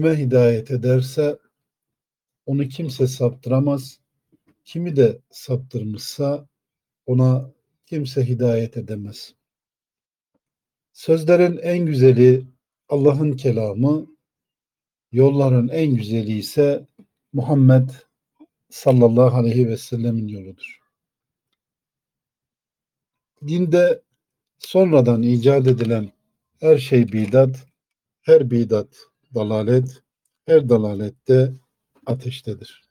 kime hidayet ederse onu kimse saptıramaz. Kimi de saptırmışsa ona kimse hidayet edemez. Sözlerin en güzeli Allah'ın kelamı, yolların en güzeli ise Muhammed sallallahu aleyhi ve sellemin yoludur. Dinde sonradan icat edilen her şey bidat, her bidat dalalet, her dalalette ateştedir.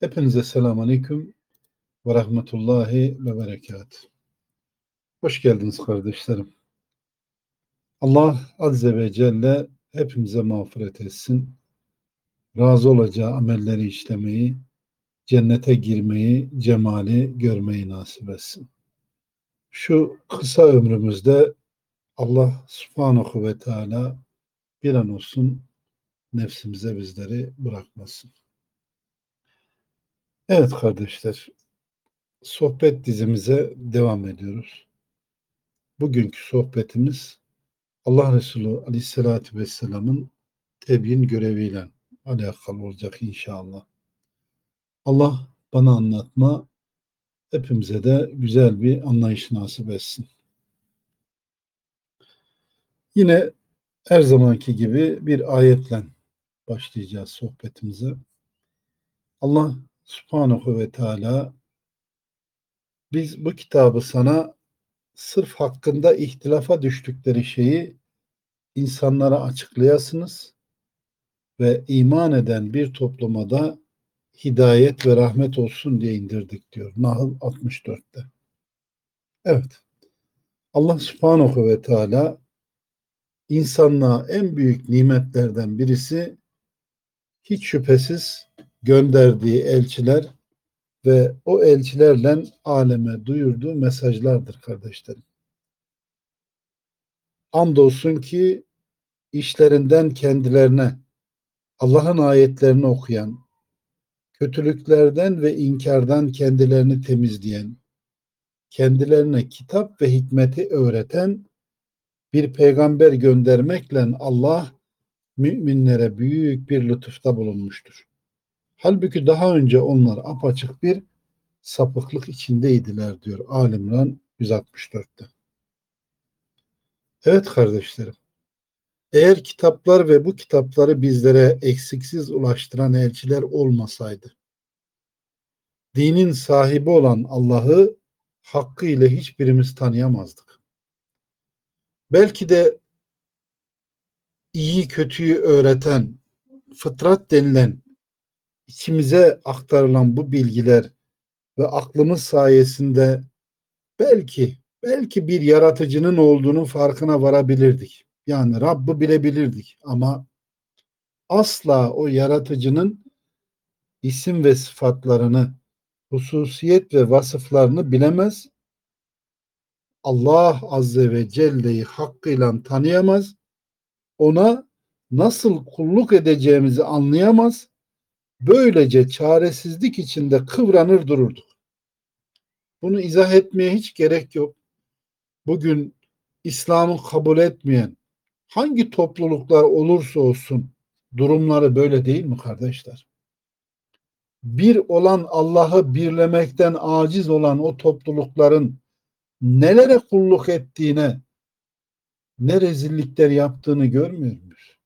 Hepinize selamun aleyküm ve rahmetullahi ve berekat. Hoş geldiniz kardeşlerim. Allah Azze ve Celle hepimize mağfiret etsin. Razı olacağı amelleri işlemeyi, cennete girmeyi, cemali görmeyi nasip etsin. Şu kısa ömrümüzde Allah subhanahu ve teala bir an olsun nefsimize bizleri bırakmasın. Evet kardeşler, sohbet dizimize devam ediyoruz. Bugünkü sohbetimiz Allah Resulü Aleyhisselatü Vesselam'ın tebyin göreviyle alakalı olacak inşallah. Allah bana anlatma, hepimize de güzel bir anlayış nasip etsin. Yine her zamanki gibi bir ayetle başlayacağız sohbetimize. Allah subhanahu ve teala biz bu kitabı sana sırf hakkında ihtilafa düştükleri şeyi insanlara açıklayasınız ve iman eden bir topluma da hidayet ve rahmet olsun diye indirdik diyor. Nahl 64'te. Evet. Allah subhanahu ve teala insanlığa en büyük nimetlerden birisi hiç şüphesiz gönderdiği elçiler ve o elçilerle aleme duyurduğu mesajlardır kardeşlerim. Andolsun ki işlerinden kendilerine Allah'ın ayetlerini okuyan, kötülüklerden ve inkardan kendilerini temizleyen, kendilerine kitap ve hikmeti öğreten bir peygamber göndermekle Allah müminlere büyük bir lütufta bulunmuştur. Halbuki daha önce onlar apaçık bir sapıklık içindeydiler diyor Alimran 164'te. Evet kardeşlerim. Eğer kitaplar ve bu kitapları bizlere eksiksiz ulaştıran elçiler olmasaydı, dinin sahibi olan Allah'ı hakkıyla hiçbirimiz tanıyamazdık. Belki de iyi kötüyü öğreten, fıtrat denilen içimize aktarılan bu bilgiler ve aklımız sayesinde belki belki bir yaratıcının olduğunu farkına varabilirdik. Yani Rabb'ı bilebilirdik ama asla o yaratıcının isim ve sıfatlarını, hususiyet ve vasıflarını bilemez. Allah Azze ve Celle'yi hakkıyla tanıyamaz. Ona nasıl kulluk edeceğimizi anlayamaz. Böylece çaresizlik içinde kıvranır dururduk. Bunu izah etmeye hiç gerek yok. Bugün İslam'ı kabul etmeyen, hangi topluluklar olursa olsun durumları böyle değil mi kardeşler? Bir olan Allah'ı birlemekten aciz olan o toplulukların nelere kulluk ettiğine, ne rezillikler yaptığını görmüyor muyuz?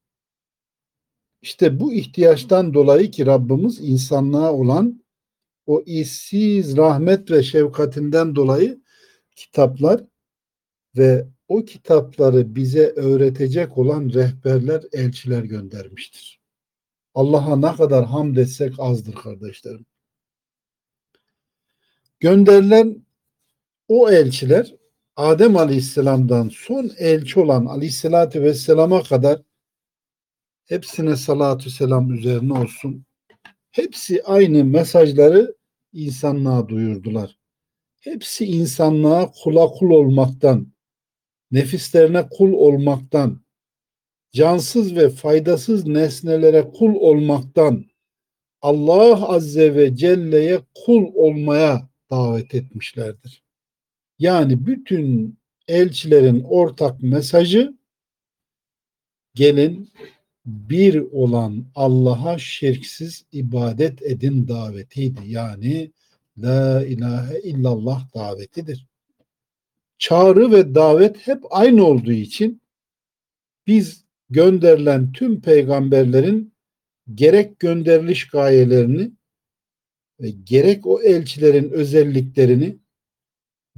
İşte bu ihtiyaçtan dolayı ki Rabbimiz insanlığa olan o işsiz rahmet ve şefkatinden dolayı kitaplar ve o kitapları bize öğretecek olan rehberler, elçiler göndermiştir. Allah'a ne kadar hamd etsek azdır kardeşlerim. Gönderilen o elçiler Adem Aleyhisselam'dan son elçi olan Aleyhisselatü Vesselam'a kadar hepsine salatü selam üzerine olsun. Hepsi aynı mesajları insanlığa duyurdular. Hepsi insanlığa kula kul olmaktan, nefislerine kul olmaktan, cansız ve faydasız nesnelere kul olmaktan, Allah Azze ve Celle'ye kul olmaya davet etmişlerdir. Yani bütün elçilerin ortak mesajı gelin bir olan Allah'a şirksiz ibadet edin davetiydi. Yani La ilahe illallah davetidir. Çağrı ve davet hep aynı olduğu için biz gönderilen tüm peygamberlerin gerek gönderiliş gayelerini ve gerek o elçilerin özelliklerini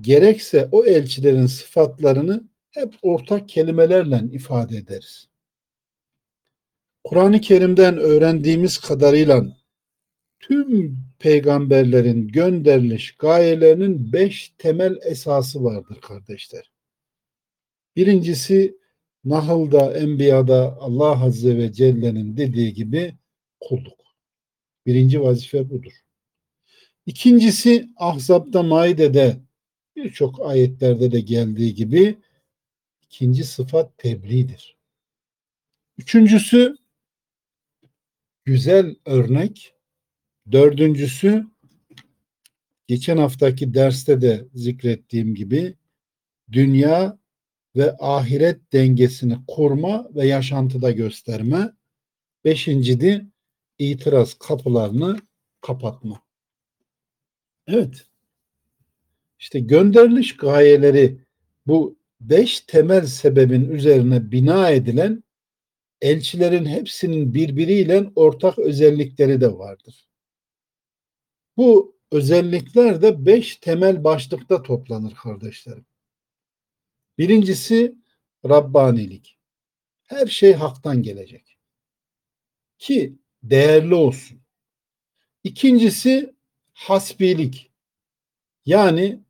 gerekse o elçilerin sıfatlarını hep ortak kelimelerle ifade ederiz. Kur'an-ı Kerim'den öğrendiğimiz kadarıyla tüm peygamberlerin gönderiliş gayelerinin beş temel esası vardır kardeşler. Birincisi Nahl'da, Enbiya'da Allah Azze ve Celle'nin dediği gibi kulluk. Birinci vazife budur. İkincisi Ahzab'da, Maide'de birçok ayetlerde de geldiği gibi ikinci sıfat tebliğdir. Üçüncüsü güzel örnek. Dördüncüsü geçen haftaki derste de zikrettiğim gibi dünya ve ahiret dengesini kurma ve yaşantıda gösterme. Beşincidi itiraz kapılarını kapatma. Evet. İşte gönderiliş gayeleri bu beş temel sebebin üzerine bina edilen elçilerin hepsinin birbiriyle ortak özellikleri de vardır. Bu özellikler de beş temel başlıkta toplanır kardeşlerim. Birincisi Rabbanilik. Her şey haktan gelecek. Ki değerli olsun. İkincisi hasbilik. Yani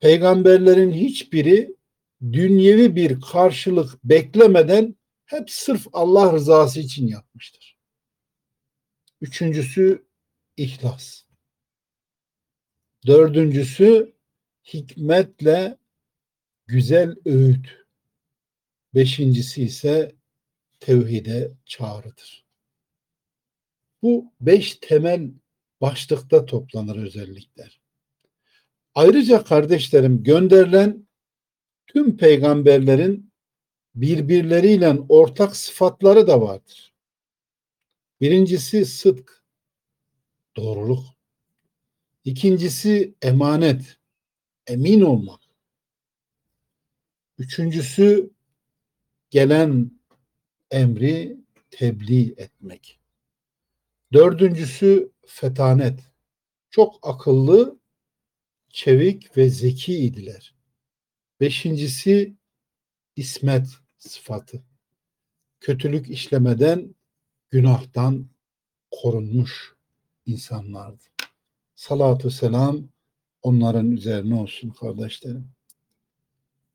peygamberlerin hiçbiri dünyevi bir karşılık beklemeden hep sırf Allah rızası için yapmıştır. Üçüncüsü ihlas. Dördüncüsü hikmetle güzel öğüt. Beşincisi ise tevhide çağrıdır. Bu beş temel başlıkta toplanır özellikler. Ayrıca kardeşlerim gönderilen tüm peygamberlerin birbirleriyle ortak sıfatları da vardır. Birincisi sıdk, doğruluk. İkincisi emanet, emin olmak. Üçüncüsü gelen emri tebliğ etmek. Dördüncüsü fetanet. Çok akıllı, çevik ve zeki idiler. Beşincisi ismet sıfatı. Kötülük işlemeden, günahtan korunmuş insanlardı. Salatu selam onların üzerine olsun kardeşlerim.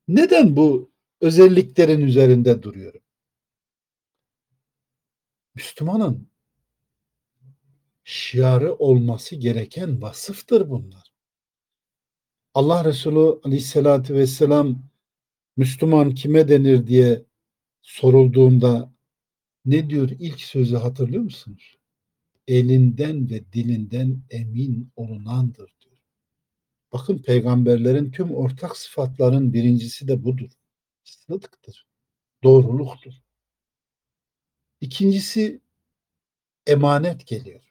Neden bu özelliklerin üzerinde duruyorum? Müslümanın şiarı olması gereken vasıftır bunlar. Allah Resulü Aleyhisselatü Vesselam Müslüman kime denir diye sorulduğunda ne diyor ilk sözü hatırlıyor musunuz? Elinden ve dilinden emin olunandır diyor. Bakın peygamberlerin tüm ortak sıfatların birincisi de budur. Sıdıktır. Doğruluktur. İkincisi emanet geliyor.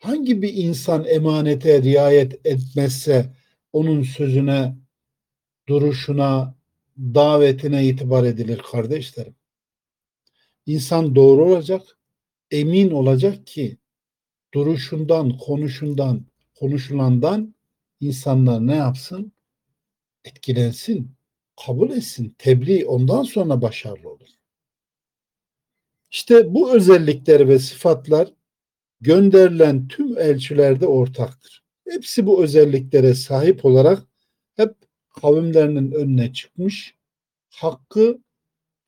Hangi bir insan emanete riayet etmezse onun sözüne, duruşuna, davetine itibar edilir kardeşlerim. İnsan doğru olacak, emin olacak ki duruşundan, konuşundan, konuşulandan insanlar ne yapsın? Etkilensin, kabul etsin, tebliğ ondan sonra başarılı olur. İşte bu özellikler ve sıfatlar gönderilen tüm elçilerde ortaktır. Hepsi bu özelliklere sahip olarak hep kavimlerinin önüne çıkmış, hakkı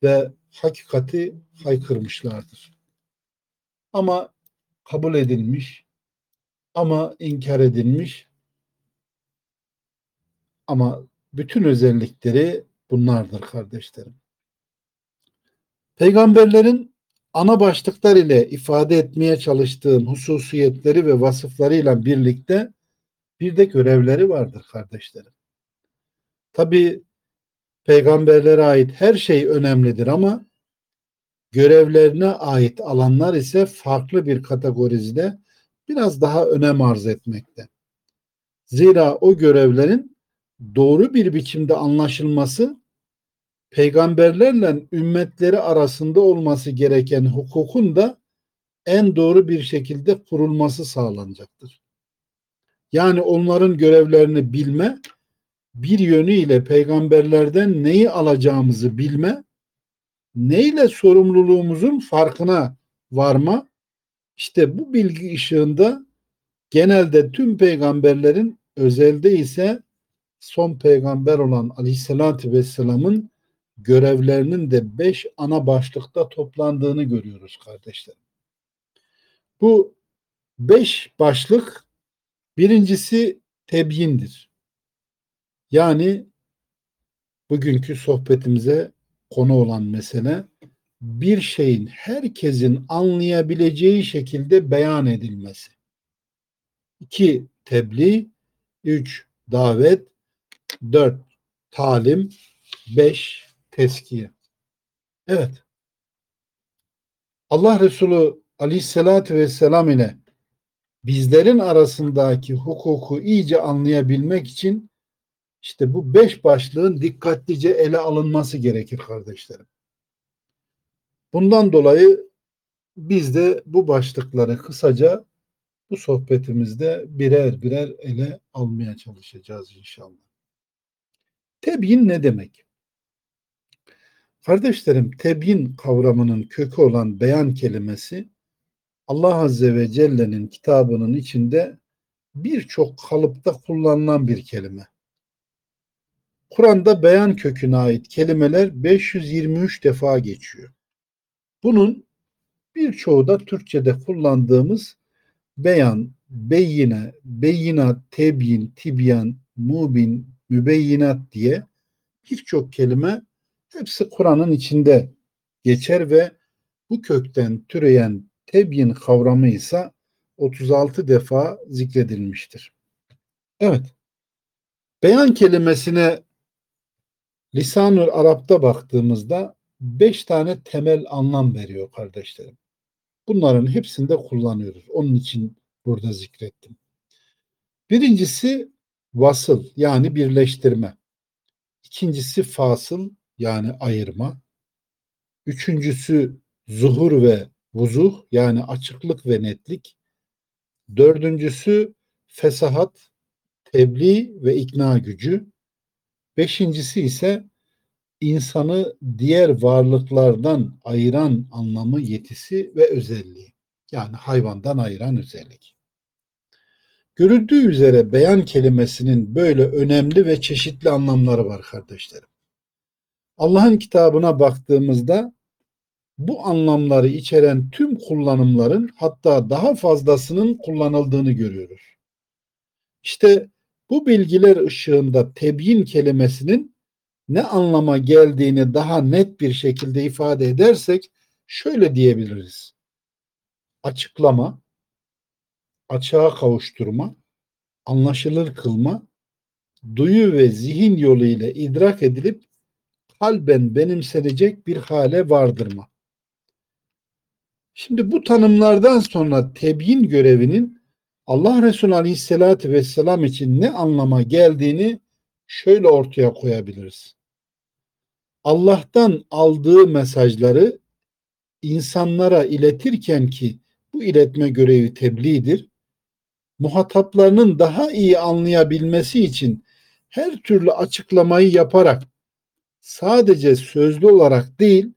ve hakikati haykırmışlardır. Ama kabul edilmiş, ama inkar edilmiş, ama bütün özellikleri bunlardır kardeşlerim. Peygamberlerin ana başlıklar ile ifade etmeye çalıştığım hususiyetleri ve vasıflarıyla birlikte bir de görevleri vardır kardeşlerim. Tabi peygamberlere ait her şey önemlidir ama görevlerine ait alanlar ise farklı bir kategorizde biraz daha önem arz etmekte. Zira o görevlerin doğru bir biçimde anlaşılması peygamberlerle ümmetleri arasında olması gereken hukukun da en doğru bir şekilde kurulması sağlanacaktır. Yani onların görevlerini bilme, bir yönüyle peygamberlerden neyi alacağımızı bilme, neyle sorumluluğumuzun farkına varma, işte bu bilgi ışığında genelde tüm peygamberlerin özelde ise son peygamber olan aleyhissalatü vesselamın görevlerinin de beş ana başlıkta toplandığını görüyoruz kardeşlerim. Bu beş başlık birincisi tebyindir. Yani bugünkü sohbetimize konu olan mesele bir şeyin herkesin anlayabileceği şekilde beyan edilmesi. İki, tebliğ. Üç, davet. Dört, talim. Beş, teskiye. Evet. Allah Resulü aleyhissalatü vesselam ile bizlerin arasındaki hukuku iyice anlayabilmek için işte bu beş başlığın dikkatlice ele alınması gerekir kardeşlerim. Bundan dolayı biz de bu başlıkları kısaca bu sohbetimizde birer birer ele almaya çalışacağız inşallah. Tebyin ne demek? Kardeşlerim tebyin kavramının kökü olan beyan kelimesi Allah Azze ve Celle'nin kitabının içinde birçok kalıpta kullanılan bir kelime. Kur'an'da beyan köküne ait kelimeler 523 defa geçiyor. Bunun birçoğu da Türkçe'de kullandığımız beyan, beyine, beyinat, tebyin, tibyan, mubin, mübeyyinat diye birçok kelime hepsi Kur'an'ın içinde geçer ve bu kökten türeyen tebyin kavramı ise 36 defa zikredilmiştir. Evet. Beyan kelimesine Lisanül Arap'ta baktığımızda beş tane temel anlam veriyor kardeşlerim. Bunların hepsinde kullanıyoruz. Onun için burada zikrettim. Birincisi vasıl yani birleştirme. İkincisi fasıl yani ayırma. Üçüncüsü zuhur ve vuzuh yani açıklık ve netlik. Dördüncüsü fesahat, tebliğ ve ikna gücü. Beşincisi ise insanı diğer varlıklardan ayıran anlamı, yetisi ve özelliği. Yani hayvandan ayıran özellik. Görüldüğü üzere beyan kelimesinin böyle önemli ve çeşitli anlamları var kardeşlerim. Allah'ın kitabına baktığımızda bu anlamları içeren tüm kullanımların hatta daha fazlasının kullanıldığını görüyoruz. İşte bu bilgiler ışığında tebyin kelimesinin ne anlama geldiğini daha net bir şekilde ifade edersek şöyle diyebiliriz. Açıklama, açığa kavuşturma, anlaşılır kılma, duyu ve zihin yolu ile idrak edilip kalben benimsenecek bir hale vardırma. Şimdi bu tanımlardan sonra tebyin görevinin Allah Resulü Aleyhisselatü Vesselam için ne anlama geldiğini şöyle ortaya koyabiliriz. Allah'tan aldığı mesajları insanlara iletirken ki bu iletme görevi tebliğdir. Muhataplarının daha iyi anlayabilmesi için her türlü açıklamayı yaparak sadece sözlü olarak değil,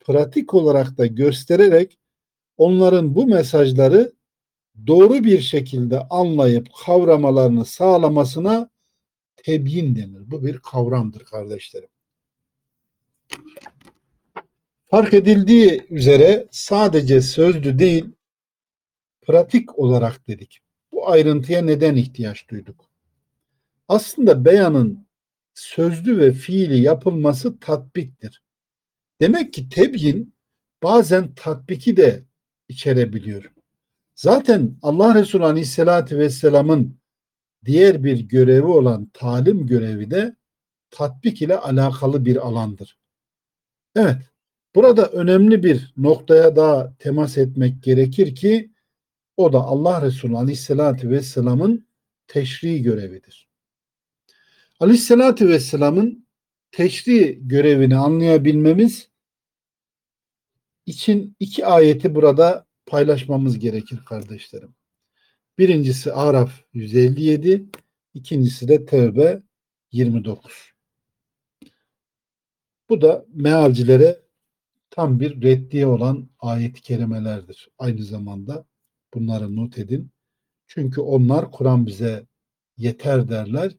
pratik olarak da göstererek onların bu mesajları doğru bir şekilde anlayıp kavramalarını sağlamasına tebyin denir. Bu bir kavramdır kardeşlerim. Fark edildiği üzere sadece sözlü değil, pratik olarak dedik. Bu ayrıntıya neden ihtiyaç duyduk? Aslında beyanın sözlü ve fiili yapılması tatbiktir. Demek ki tebyin bazen tatbiki de içerebiliyor. Zaten Allah Resulü Aleyhisselatü Vesselam'ın diğer bir görevi olan talim görevi de tatbik ile alakalı bir alandır. Evet, Burada önemli bir noktaya daha temas etmek gerekir ki o da Allah Resulü Aleyhisselatü Vesselam'ın teşri görevidir. Aleyhisselatü Vesselam'ın teşri görevini anlayabilmemiz için iki ayeti burada paylaşmamız gerekir kardeşlerim. Birincisi Araf 157, ikincisi de Tevbe 29. Bu da mealcilere tam bir reddiye olan ayet-i kerimelerdir. Aynı zamanda bunları not edin. Çünkü onlar Kur'an bize yeter derler.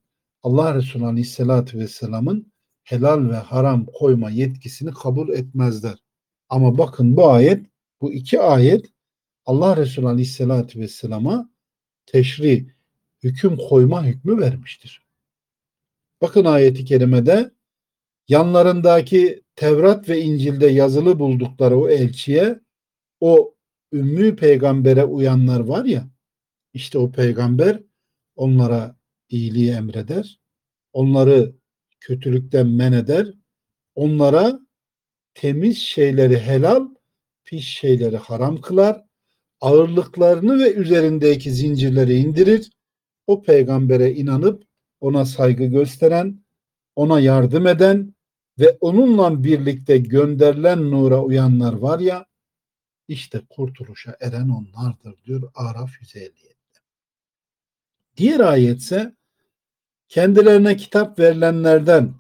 Allah Resulü Aleyhisselatü Vesselam'ın helal ve haram koyma yetkisini kabul etmezler. Ama bakın bu ayet, bu iki ayet Allah Resulü Aleyhisselatü Vesselam'a teşri, hüküm koyma hükmü vermiştir. Bakın ayeti kerimede yanlarındaki Tevrat ve İncil'de yazılı buldukları o elçiye o ümmü peygambere uyanlar var ya işte o peygamber onlara iyiliği emreder. Onları kötülükten men eder. Onlara temiz şeyleri helal, pis şeyleri haram kılar. Ağırlıklarını ve üzerindeki zincirleri indirir. O peygambere inanıp ona saygı gösteren, ona yardım eden ve onunla birlikte gönderilen nura uyanlar var ya işte kurtuluşa eren onlardır diyor Araf 157'de. Diğer ayetse kendilerine kitap verilenlerden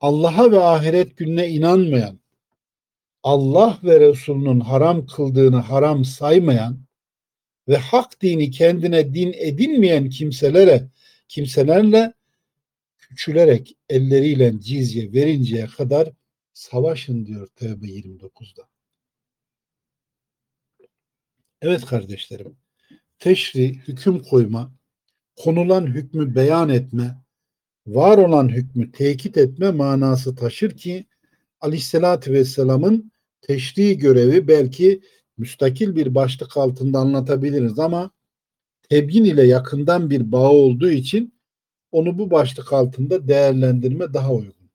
Allah'a ve ahiret gününe inanmayan, Allah ve Resulünün haram kıldığını haram saymayan ve hak dini kendine din edinmeyen kimselere, kimselerle küçülerek elleriyle cizye verinceye kadar savaşın diyor Tevbe 29'da. Evet kardeşlerim, teşri, hüküm koyma, konulan hükmü beyan etme, var olan hükmü tekit etme manası taşır ki Aleyhisselatü Vesselam'ın teşri görevi belki müstakil bir başlık altında anlatabiliriz ama tebyin ile yakından bir bağ olduğu için onu bu başlık altında değerlendirme daha uygun.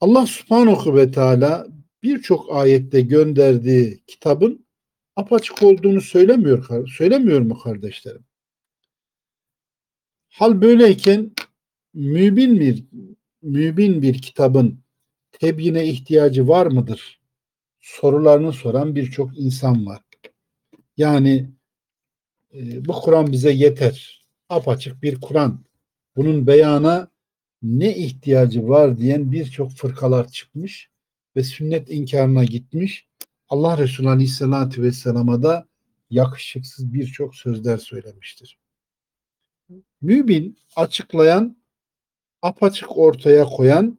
Allah subhanahu ve teala birçok ayette gönderdiği kitabın apaçık olduğunu söylemiyor, söylemiyor mu kardeşlerim? Hal böyleyken mübin bir mübin bir kitabın tebyine ihtiyacı var mıdır? Sorularını soran birçok insan var. Yani e, bu Kur'an bize yeter. Apaçık bir Kur'an. Bunun beyana ne ihtiyacı var diyen birçok fırkalar çıkmış ve sünnet inkarına gitmiş. Allah Resulü Aleyhisselatü Vesselam'a da yakışıksız birçok sözler söylemiştir. Mübin açıklayan, apaçık ortaya koyan,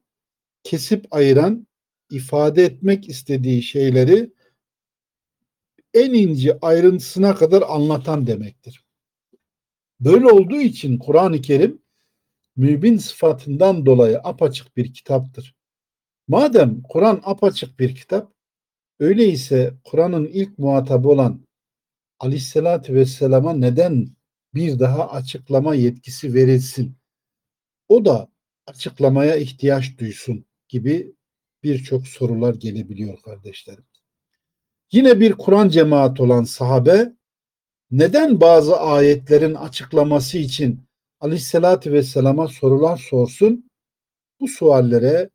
kesip ayıran, ifade etmek istediği şeyleri en ince ayrıntısına kadar anlatan demektir. Böyle olduğu için Kur'an-ı Kerim mübin sıfatından dolayı apaçık bir kitaptır. Madem Kur'an apaçık bir kitap, öyleyse Kur'an'ın ilk muhatabı olan Aleyhisselatü Vesselam'a neden bir daha açıklama yetkisi verilsin? O da açıklamaya ihtiyaç duysun gibi birçok sorular gelebiliyor kardeşlerim. Yine bir Kur'an cemaat olan sahabe neden bazı ayetlerin açıklaması için Aleyhisselatü Vesselam'a sorular sorsun? Bu suallere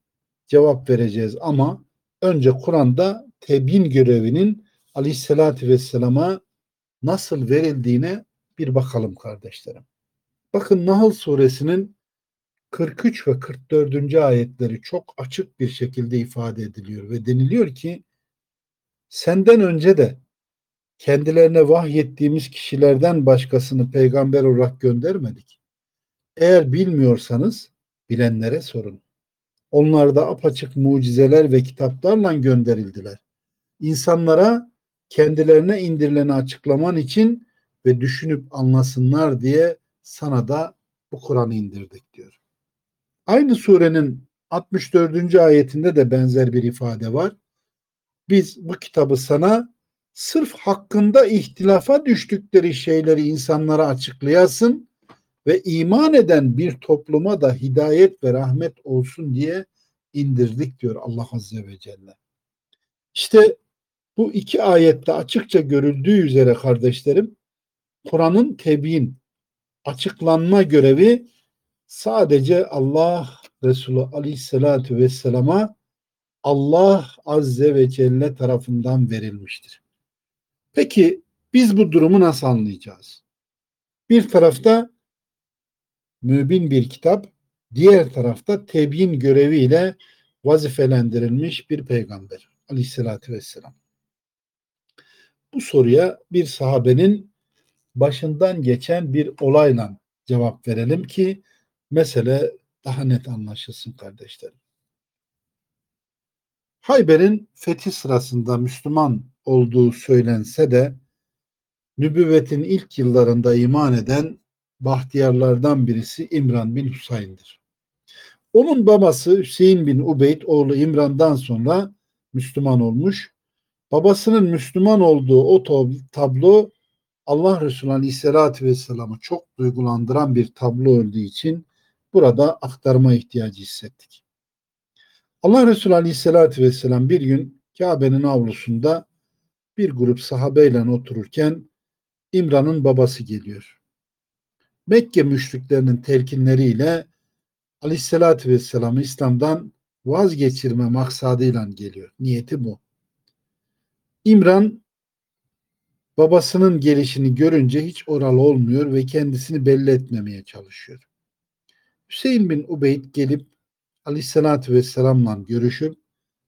cevap vereceğiz ama önce Kur'an'da tebyin görevinin Aleyhisselatü Vesselam'a nasıl verildiğine bir bakalım kardeşlerim. Bakın Nahl suresinin 43 ve 44. ayetleri çok açık bir şekilde ifade ediliyor ve deniliyor ki senden önce de kendilerine vahyettiğimiz kişilerden başkasını peygamber olarak göndermedik. Eğer bilmiyorsanız bilenlere sorun. Onlar da apaçık mucizeler ve kitaplarla gönderildiler. İnsanlara kendilerine indirileni açıklaman için ve düşünüp anlasınlar diye sana da bu Kur'an'ı indirdik diyor. Aynı surenin 64. ayetinde de benzer bir ifade var. Biz bu kitabı sana sırf hakkında ihtilafa düştükleri şeyleri insanlara açıklayasın ve iman eden bir topluma da hidayet ve rahmet olsun diye indirdik diyor Allah Azze ve Celle. İşte bu iki ayette açıkça görüldüğü üzere kardeşlerim Kur'an'ın tebiin, açıklanma görevi sadece Allah Resulü Aleyhisselatü Vesselam'a Allah Azze ve Celle tarafından verilmiştir. Peki biz bu durumu nasıl anlayacağız? Bir tarafta mübin bir kitap, diğer tarafta tebiin göreviyle vazifelendirilmiş bir peygamber aleyhissalatü vesselam. Bu soruya bir sahabenin başından geçen bir olayla cevap verelim ki mesele daha net anlaşılsın kardeşlerim. Hayber'in fethi sırasında Müslüman olduğu söylense de nübüvvetin ilk yıllarında iman eden bahtiyarlardan birisi İmran bin Husayn'dir. Onun babası Hüseyin bin Ubeyd oğlu İmran'dan sonra Müslüman olmuş. Babasının Müslüman olduğu o tablo Allah Resulü Aleyhisselatü Vesselam'ı çok duygulandıran bir tablo olduğu için burada aktarma ihtiyacı hissettik. Allah Resulü Aleyhisselatü Vesselam bir gün Kabe'nin avlusunda bir grup sahabeyle otururken İmran'ın babası geliyor. Mekke müşriklerinin telkinleriyle Aleyhisselatü Vesselam'ı İslam'dan vazgeçirme maksadıyla geliyor. Niyeti bu. İmran babasının gelişini görünce hiç oral olmuyor ve kendisini belli etmemeye çalışıyor. Hüseyin bin Ubeyd gelip Aleyhisselatü Vesselam'la görüşüp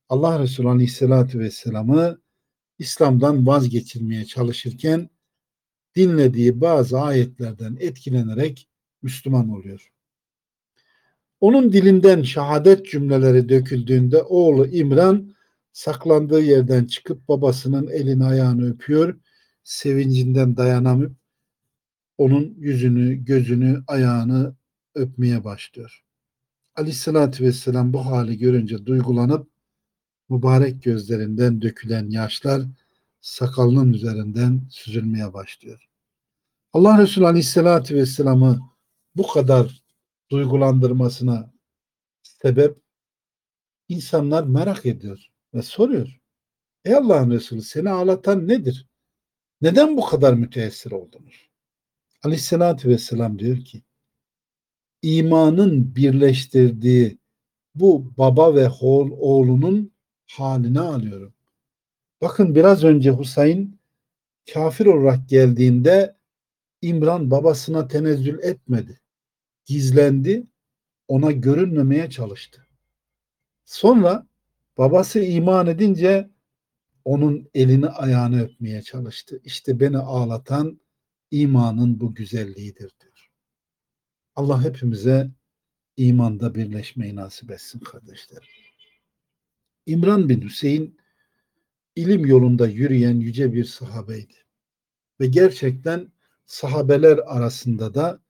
Allah Resulü Aleyhisselatü Vesselam'ı İslam'dan vazgeçirmeye çalışırken dinlediği bazı ayetlerden etkilenerek Müslüman oluyor. Onun dilinden şehadet cümleleri döküldüğünde oğlu İmran saklandığı yerden çıkıp babasının elini ayağını öpüyor. Sevincinden dayanamıp onun yüzünü, gözünü, ayağını öpmeye başlıyor. Aleyhissalatü vesselam bu hali görünce duygulanıp mübarek gözlerinden dökülen yaşlar sakalının üzerinden süzülmeye başlıyor. Allah Resulü Aleyhisselatü Vesselam'ı bu kadar duygulandırmasına sebep insanlar merak ediyor ve soruyor. Ey Allah'ın Resulü seni ağlatan nedir? Neden bu kadar müteessir oldunuz? Aleyhisselatü Vesselam diyor ki imanın birleştirdiği bu baba ve oğlunun haline alıyorum. Bakın biraz önce Husayn kafir olarak geldiğinde İmran babasına tenezzül etmedi. Gizlendi, ona görünmemeye çalıştı. Sonra babası iman edince onun elini ayağını öpmeye çalıştı. İşte beni ağlatan imanın bu güzelliğidir diyor. Allah hepimize imanda birleşmeyi nasip etsin kardeşler. İmran bin Hüseyin ilim yolunda yürüyen yüce bir sahabeydi. Ve gerçekten sahabeler arasında da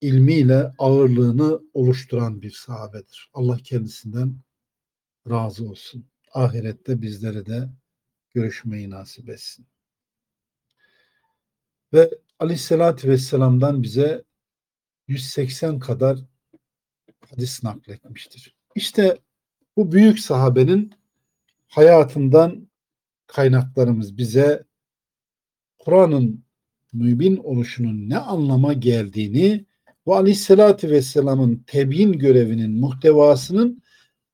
ilmiyle ağırlığını oluşturan bir sahabedir. Allah kendisinden razı olsun. Ahirette bizlere de görüşmeyi nasip etsin. Ve aleyhissalatü vesselam'dan bize 180 kadar hadis nakletmiştir. İşte bu büyük sahabenin hayatından kaynaklarımız bize Kur'an'ın mübin oluşunun ne anlama geldiğini ve aleyhissalatü vesselamın tebyin görevinin muhtevasının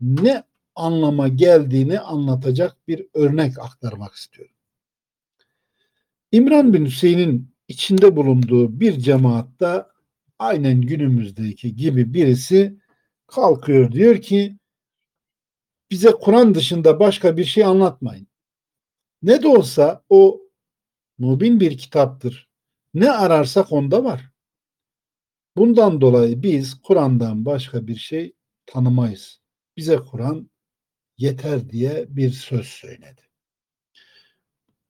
ne anlama geldiğini anlatacak bir örnek aktarmak istiyorum. İmran bin Hüseyin'in içinde bulunduğu bir cemaatta aynen günümüzdeki gibi birisi kalkıyor diyor ki bize Kur'an dışında başka bir şey anlatmayın. Ne de olsa o mubin bir kitaptır. Ne ararsak onda var. Bundan dolayı biz Kur'an'dan başka bir şey tanımayız. Bize Kur'an yeter diye bir söz söyledi.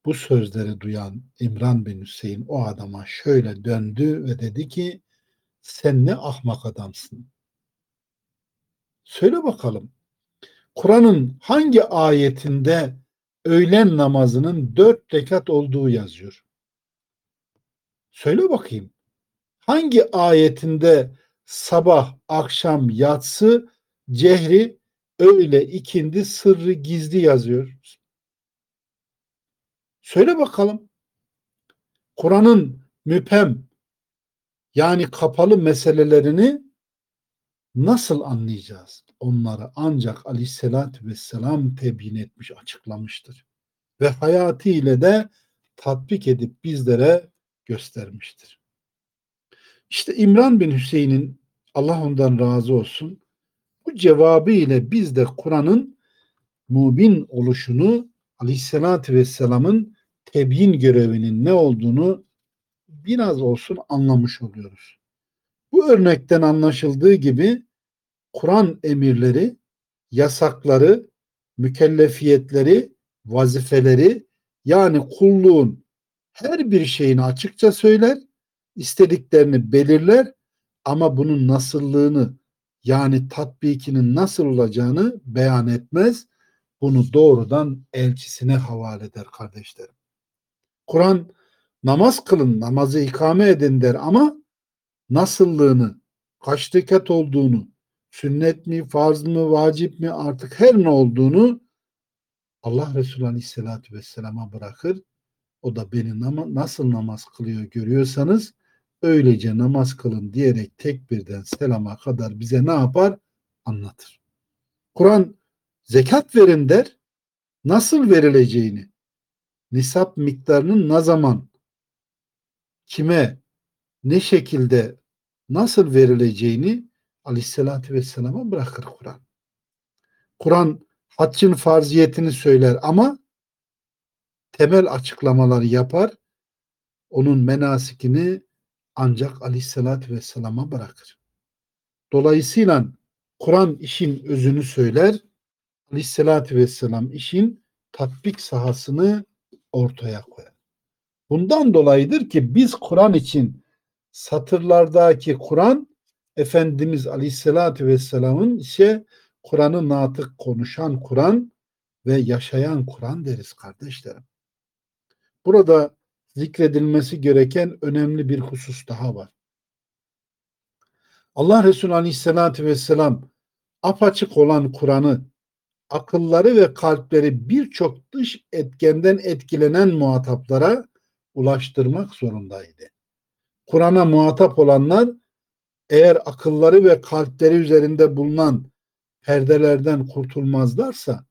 Bu sözleri duyan İmran bin Hüseyin o adama şöyle döndü ve dedi ki sen ne ahmak adamsın. Söyle bakalım. Kur'an'ın hangi ayetinde öğlen namazının dört rekat olduğu yazıyor? Söyle bakayım. Hangi ayetinde sabah, akşam, yatsı, cehri öyle ikindi sırrı gizli yazıyor. Söyle bakalım. Kur'an'ın müphem yani kapalı meselelerini nasıl anlayacağız? Onları ancak aleyhissalatü vesselam tebyin etmiş, açıklamıştır. Ve hayatı ile de tatbik edip bizlere göstermiştir. İşte İmran bin Hüseyin'in Allah ondan razı olsun bu cevabı ile biz de Kur'an'ın mubin oluşunu aleyhissalatü vesselamın tebyin görevinin ne olduğunu biraz olsun anlamış oluyoruz. Bu örnekten anlaşıldığı gibi Kur'an emirleri, yasakları, mükellefiyetleri, vazifeleri yani kulluğun her bir şeyini açıkça söyler, istediklerini belirler ama bunun nasıllığını yani tatbikinin nasıl olacağını beyan etmez. Bunu doğrudan elçisine havale eder kardeşlerim. Kur'an namaz kılın, namazı ikame edin der ama nasıllığını, kaç rekat olduğunu, sünnet mi, farz mı, vacip mi artık her ne olduğunu Allah Resulü Aleyhisselatü Vesselam'a bırakır. O da beni nam nasıl namaz kılıyor görüyorsanız öylece namaz kılın diyerek tekbirden selama kadar bize ne yapar? Anlatır. Kur'an zekat verin der. Nasıl verileceğini, nisap miktarının ne zaman, kime, ne şekilde, nasıl verileceğini aleyhissalatü vesselama bırakır Kur'an. Kur'an haccın farziyetini söyler ama temel açıklamaları yapar. Onun menasikini ancak aleyhissalatü vesselama bırakır. Dolayısıyla Kur'an işin özünü söyler. Aleyhissalatü vesselam işin tatbik sahasını ortaya koyar. Bundan dolayıdır ki biz Kur'an için satırlardaki Kur'an Efendimiz Aleyhisselatü Vesselam'ın ise Kur'an'ı natık konuşan Kur'an ve yaşayan Kur'an deriz kardeşlerim. Burada zikredilmesi gereken önemli bir husus daha var. Allah Resulü Aleyhisselatü Vesselam apaçık olan Kur'an'ı akılları ve kalpleri birçok dış etkenden etkilenen muhataplara ulaştırmak zorundaydı. Kur'an'a muhatap olanlar eğer akılları ve kalpleri üzerinde bulunan perdelerden kurtulmazlarsa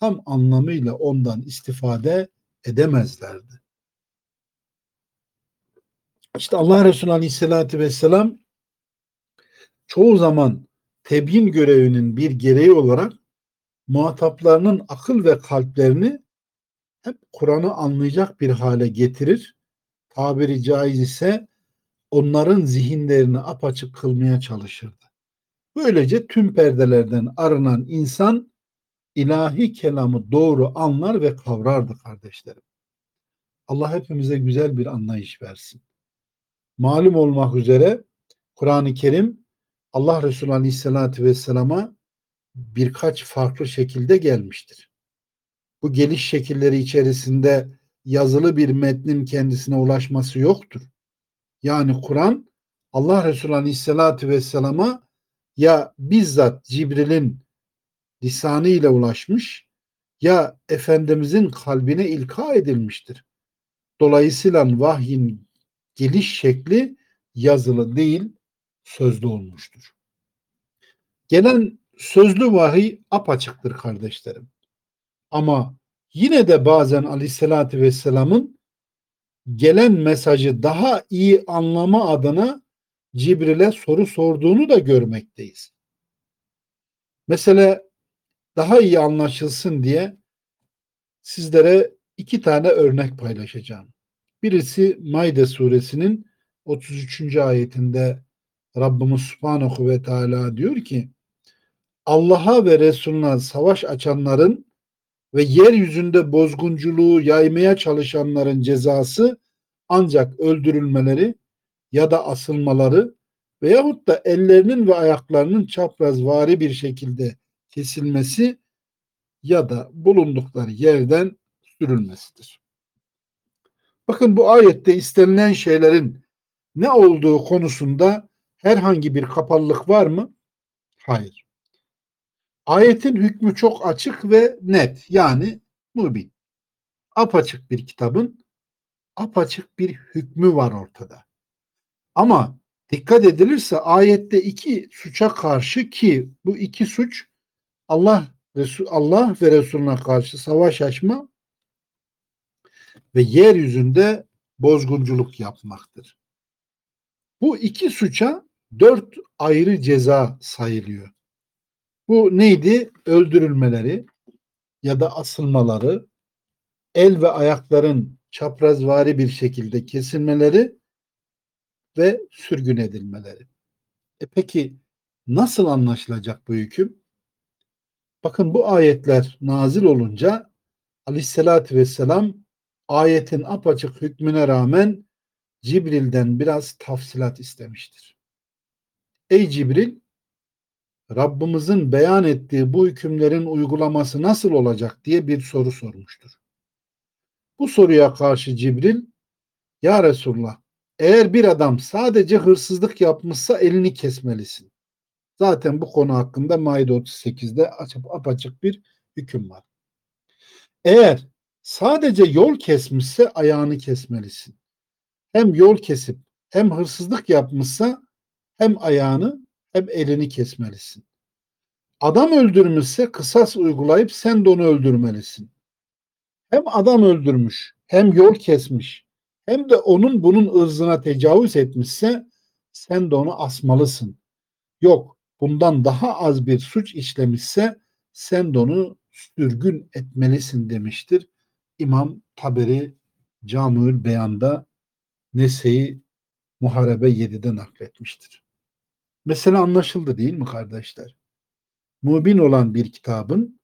tam anlamıyla ondan istifade edemezlerdi. İşte Allah Resulü Aleyhisselatü Vesselam çoğu zaman tebyin görevinin bir gereği olarak muhataplarının akıl ve kalplerini hep Kur'an'ı anlayacak bir hale getirir. Tabiri caiz ise onların zihinlerini apaçık kılmaya çalışırdı. Böylece tüm perdelerden arınan insan ilahi kelamı doğru anlar ve kavrardı kardeşlerim. Allah hepimize güzel bir anlayış versin. Malum olmak üzere Kur'an-ı Kerim Allah Resulü Aleyhisselatü Vesselam'a birkaç farklı şekilde gelmiştir. Bu geliş şekilleri içerisinde yazılı bir metnin kendisine ulaşması yoktur. Yani Kur'an Allah Resulü Aleyhisselatü Vesselam'a ya bizzat Cibril'in lisanı ile ulaşmış ya Efendimizin kalbine ilka edilmiştir. Dolayısıyla vahyin geliş şekli yazılı değil sözlü olmuştur. Gelen sözlü vahiy apaçıktır kardeşlerim. Ama yine de bazen aleyhissalatü vesselamın gelen mesajı daha iyi anlama adına Cibril'e soru sorduğunu da görmekteyiz. Mesela daha iyi anlaşılsın diye sizlere iki tane örnek paylaşacağım. Birisi Maide suresinin 33. ayetinde Rabbimiz Subhanahu ve Teala diyor ki Allah'a ve Resulüne savaş açanların ve yeryüzünde bozgunculuğu yaymaya çalışanların cezası ancak öldürülmeleri ya da asılmaları veyahut da ellerinin ve ayaklarının çaprazvari bir şekilde kesilmesi ya da bulundukları yerden sürülmesidir. Bakın bu ayette istenilen şeylerin ne olduğu konusunda herhangi bir kapalılık var mı? Hayır. Ayetin hükmü çok açık ve net. Yani mübin. Apaçık bir kitabın apaçık bir hükmü var ortada. Ama dikkat edilirse ayette iki suça karşı ki bu iki suç Allah Allah ve Resulüne karşı savaş açma ve yeryüzünde bozgunculuk yapmaktır. Bu iki suça dört ayrı ceza sayılıyor. Bu neydi? Öldürülmeleri ya da asılmaları, el ve ayakların çaprazvari bir şekilde kesilmeleri ve sürgün edilmeleri. E peki nasıl anlaşılacak bu hüküm? Bakın bu ayetler nazil olunca aleyhissalatü vesselam ayetin apaçık hükmüne rağmen Cibril'den biraz tafsilat istemiştir. Ey Cibril Rabbimizin beyan ettiği bu hükümlerin uygulaması nasıl olacak diye bir soru sormuştur. Bu soruya karşı Cibril Ya Resulullah eğer bir adam sadece hırsızlık yapmışsa elini kesmelisin. Zaten bu konu hakkında Maide 38'de açıp apaçık bir hüküm var. Eğer sadece yol kesmişse ayağını kesmelisin. Hem yol kesip hem hırsızlık yapmışsa hem ayağını hem elini kesmelisin. Adam öldürmüşse kısas uygulayıp sen de onu öldürmelisin. Hem adam öldürmüş hem yol kesmiş hem de onun bunun ırzına tecavüz etmişse sen de onu asmalısın. Yok bundan daha az bir suç işlemişse sen de onu sürgün etmelisin demiştir. İmam Taberi Camül Beyan'da Nese'yi Muharebe 7'de nakletmiştir. Mesela anlaşıldı değil mi kardeşler? Mubin olan bir kitabın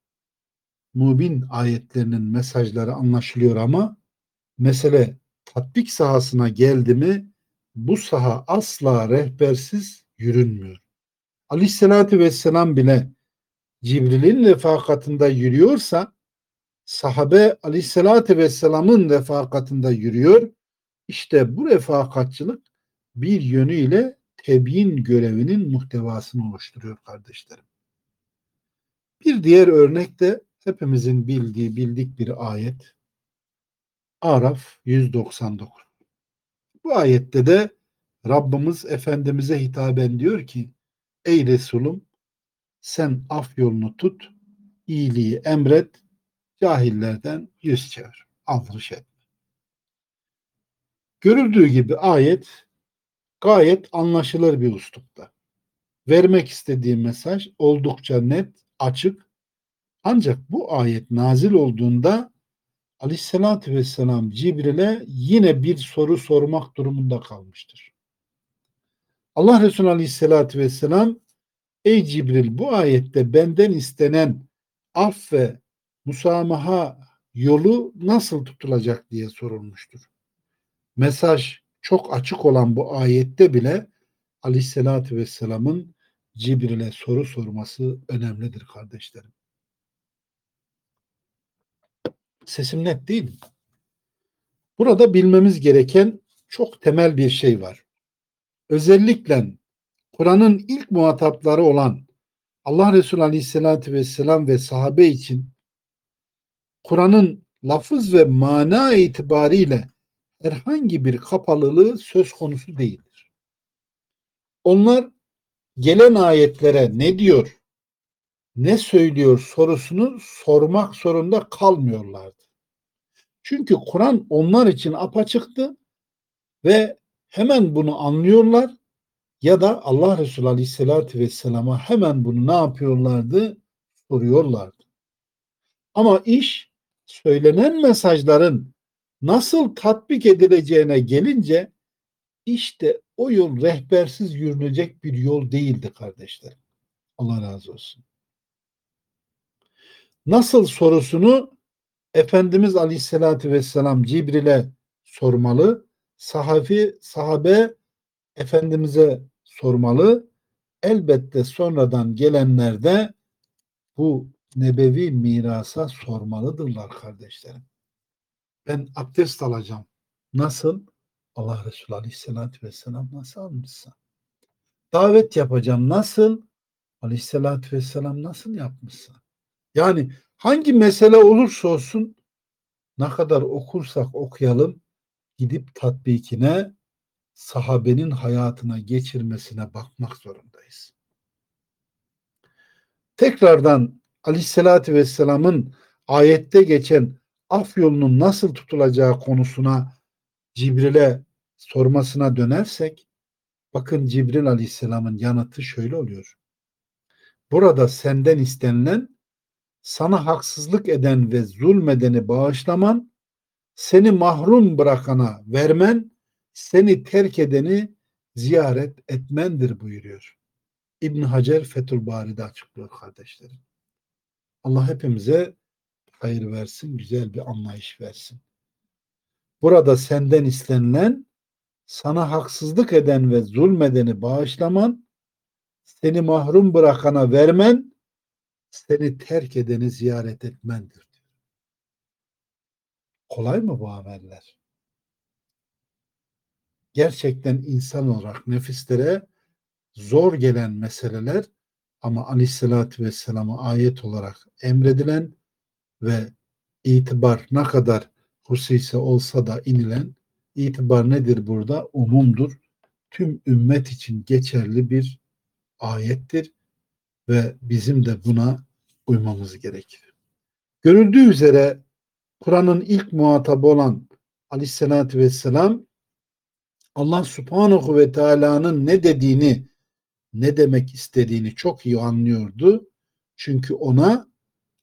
mubin ayetlerinin mesajları anlaşılıyor ama mesele tatbik sahasına geldi mi bu saha asla rehbersiz yürünmüyor. Aleyhissalatü vesselam bile Cibril'in refakatında yürüyorsa sahabe aleyhissalatü vesselamın refakatında yürüyor. İşte bu refakatçılık bir yönüyle tebyin görevinin muhtevasını oluşturuyor kardeşlerim. Bir diğer örnek de hepimizin bildiği bildik bir ayet. Araf 199. Bu ayette de Rabbimiz Efendimiz'e hitaben diyor ki Ey Resulüm sen af yolunu tut, iyiliği emret, cahillerden yüz çevir, aldırış etme. Görüldüğü gibi ayet gayet anlaşılır bir uslupta. Vermek istediği mesaj oldukça net, açık. Ancak bu ayet nazil olduğunda Aleyhisselatü Vesselam Cibril'e yine bir soru sormak durumunda kalmıştır. Allah Resulü Aleyhisselatü Vesselam Ey Cibril bu ayette benden istenen af ve musamaha yolu nasıl tutulacak diye sorulmuştur. Mesaj çok açık olan bu ayette bile Aleyhisselatü Vesselam'ın Cibril'e soru sorması önemlidir kardeşlerim. Sesim net değil mi? Burada bilmemiz gereken çok temel bir şey var. Özellikle Kur'an'ın ilk muhatapları olan Allah Resulü Aleyhisselatü Vesselam ve sahabe için Kur'an'ın lafız ve mana itibariyle herhangi bir kapalılığı söz konusu değildir. Onlar gelen ayetlere ne diyor, ne söylüyor sorusunu sormak zorunda kalmıyorlardı. Çünkü Kur'an onlar için apaçıktı ve hemen bunu anlıyorlar ya da Allah Resulü Aleyhisselatü Vesselam'a hemen bunu ne yapıyorlardı? Soruyorlardı. Ama iş söylenen mesajların nasıl tatbik edileceğine gelince işte o yol rehbersiz yürünecek bir yol değildi kardeşler. Allah razı olsun. Nasıl sorusunu Efendimiz Aleyhisselatü Vesselam Cibril'e sormalı, sahafi, sahabe Efendimiz'e sormalı. Elbette sonradan gelenler de bu nebevi mirasa sormalıdırlar kardeşlerim. Ben abdest alacağım. Nasıl? Allah Resulü Aleyhisselatü Vesselam nasıl almışsa. Davet yapacağım. Nasıl? Aleyhissalatü vesselam nasıl yapmışsa. Yani hangi mesele olursa olsun ne kadar okursak okuyalım gidip tatbikine sahabenin hayatına geçirmesine bakmak zorundayız. Tekrardan Aleyhisselatü Vesselam'ın ayette geçen af yolunun nasıl tutulacağı konusuna Cibril'e sormasına dönersek bakın Cibril Aleyhisselam'ın yanıtı şöyle oluyor. Burada senden istenilen sana haksızlık eden ve zulmedeni bağışlaman, seni mahrum bırakana vermen, seni terk edeni ziyaret etmendir buyuruyor. İbn Hacer Fethül Bari'de açıklıyor kardeşlerim. Allah hepimize hayır versin, güzel bir anlayış versin. Burada senden istenilen sana haksızlık eden ve zulmedeni bağışlaman, seni mahrum bırakana vermen, seni terk edeni ziyaret etmendir. Kolay mı bu ameller? Gerçekten insan olarak nefislere zor gelen meseleler ama aleyhissalatü vesselam'a ayet olarak emredilen ve itibar ne kadar hususi olsa da inilen itibar nedir burada? Umumdur. Tüm ümmet için geçerli bir ayettir ve bizim de buna uymamız gerekir. Görüldüğü üzere Kur'an'ın ilk muhatabı olan Aleyhisselatü Vesselam Allah Subhanahu ve Teala'nın ne dediğini ne demek istediğini çok iyi anlıyordu. Çünkü ona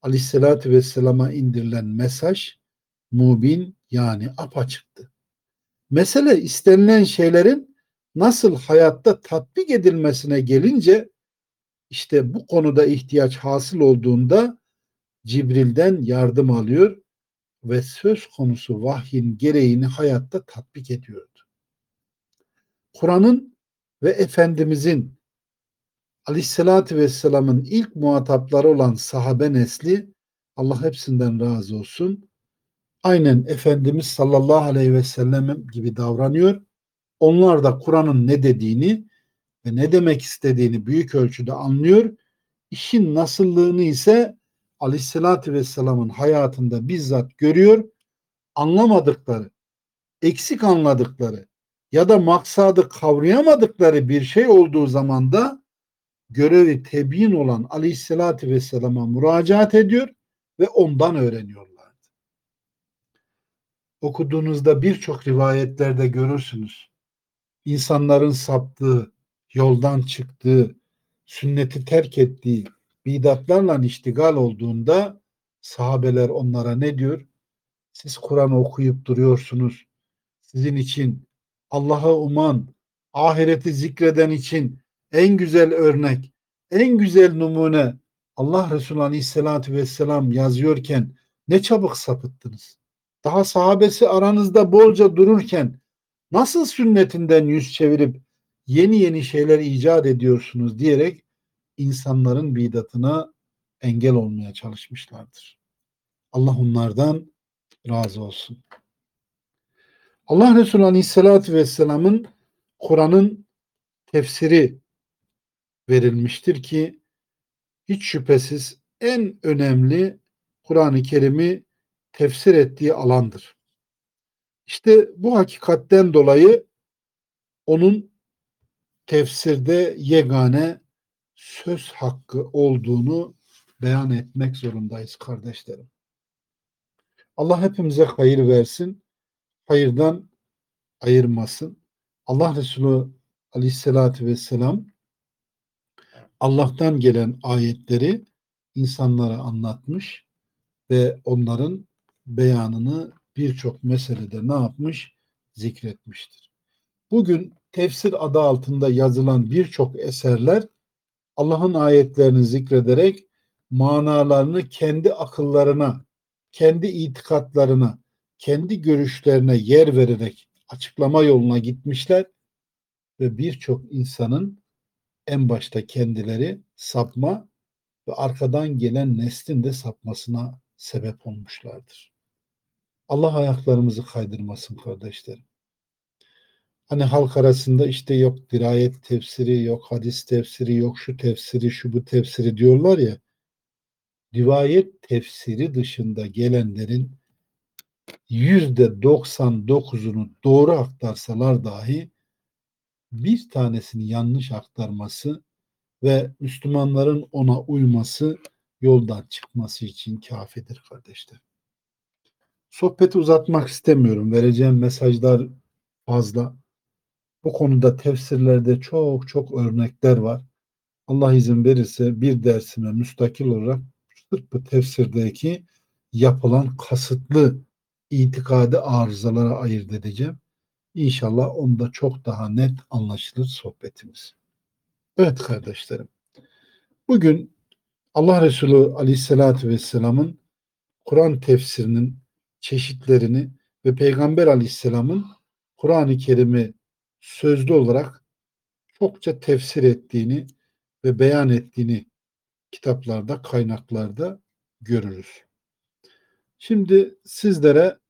Aleyhisselatü Vesselam'a indirilen mesaj mubin yani apaçıktı. Mesele istenilen şeylerin nasıl hayatta tatbik edilmesine gelince işte bu konuda ihtiyaç hasıl olduğunda Cibril'den yardım alıyor ve söz konusu vahyin gereğini hayatta tatbik ediyordu. Kur'an'ın ve Efendimizin Aleyhisselatü Vesselam'ın ilk muhatapları olan sahabe nesli Allah hepsinden razı olsun. Aynen Efendimiz sallallahu aleyhi ve sellem gibi davranıyor. Onlar da Kur'an'ın ne dediğini ve ne demek istediğini büyük ölçüde anlıyor. İşin nasıllığını ise Aleyhisselatü Vesselam'ın hayatında bizzat görüyor. Anlamadıkları, eksik anladıkları ya da maksadı kavrayamadıkları bir şey olduğu zaman da görevi tebyin olan Aleyhisselatü Vesselam'a müracaat ediyor ve ondan öğreniyorlardı. Okuduğunuzda birçok rivayetlerde görürsünüz. İnsanların saptığı, yoldan çıktığı, sünneti terk ettiği bidatlarla iştigal olduğunda sahabeler onlara ne diyor? Siz Kur'an okuyup duruyorsunuz. Sizin için Allah'a uman, ahireti zikreden için en güzel örnek, en güzel numune Allah Resulü Aleyhisselatü Vesselam yazıyorken ne çabuk sapıttınız. Daha sahabesi aranızda bolca dururken nasıl sünnetinden yüz çevirip yeni yeni şeyler icat ediyorsunuz diyerek insanların bidatına engel olmaya çalışmışlardır. Allah onlardan razı olsun. Allah Resulü Aleyhisselatü Vesselam'ın Kur'an'ın tefsiri verilmiştir ki hiç şüphesiz en önemli Kur'an-ı Kerim'i tefsir ettiği alandır. İşte bu hakikatten dolayı onun tefsirde yegane söz hakkı olduğunu beyan etmek zorundayız kardeşlerim. Allah hepimize hayır versin, hayırdan ayırmasın. Allah Resulü Aleyhisselatü Vesselam Allah'tan gelen ayetleri insanlara anlatmış ve onların beyanını birçok meselede ne yapmış? Zikretmiştir. Bugün tefsir adı altında yazılan birçok eserler Allah'ın ayetlerini zikrederek manalarını kendi akıllarına, kendi itikatlarına, kendi görüşlerine yer vererek açıklama yoluna gitmişler ve birçok insanın en başta kendileri sapma ve arkadan gelen neslin de sapmasına sebep olmuşlardır. Allah ayaklarımızı kaydırmasın kardeşlerim. Hani halk arasında işte yok dirayet tefsiri, yok hadis tefsiri, yok şu tefsiri, şu bu tefsiri diyorlar ya. Rivayet tefsiri dışında gelenlerin yüzde 99'unu doğru aktarsalar dahi bir tanesini yanlış aktarması ve Müslümanların ona uyması yoldan çıkması için kafidir kardeşler. Sohbeti uzatmak istemiyorum. Vereceğim mesajlar fazla. Bu konuda tefsirlerde çok çok örnekler var. Allah izin verirse bir dersime müstakil olarak sırf bu tefsirdeki yapılan kasıtlı itikadi arızalara ayırt edeceğim. İnşallah onda çok daha net anlaşılır sohbetimiz. Evet kardeşlerim. Bugün Allah Resulü Aleyhisselatü Vesselam'ın Kur'an tefsirinin çeşitlerini ve Peygamber Aleyhisselam'ın Kur'an-ı Kerim'i sözlü olarak çokça tefsir ettiğini ve beyan ettiğini kitaplarda, kaynaklarda görürüz. Şimdi sizlere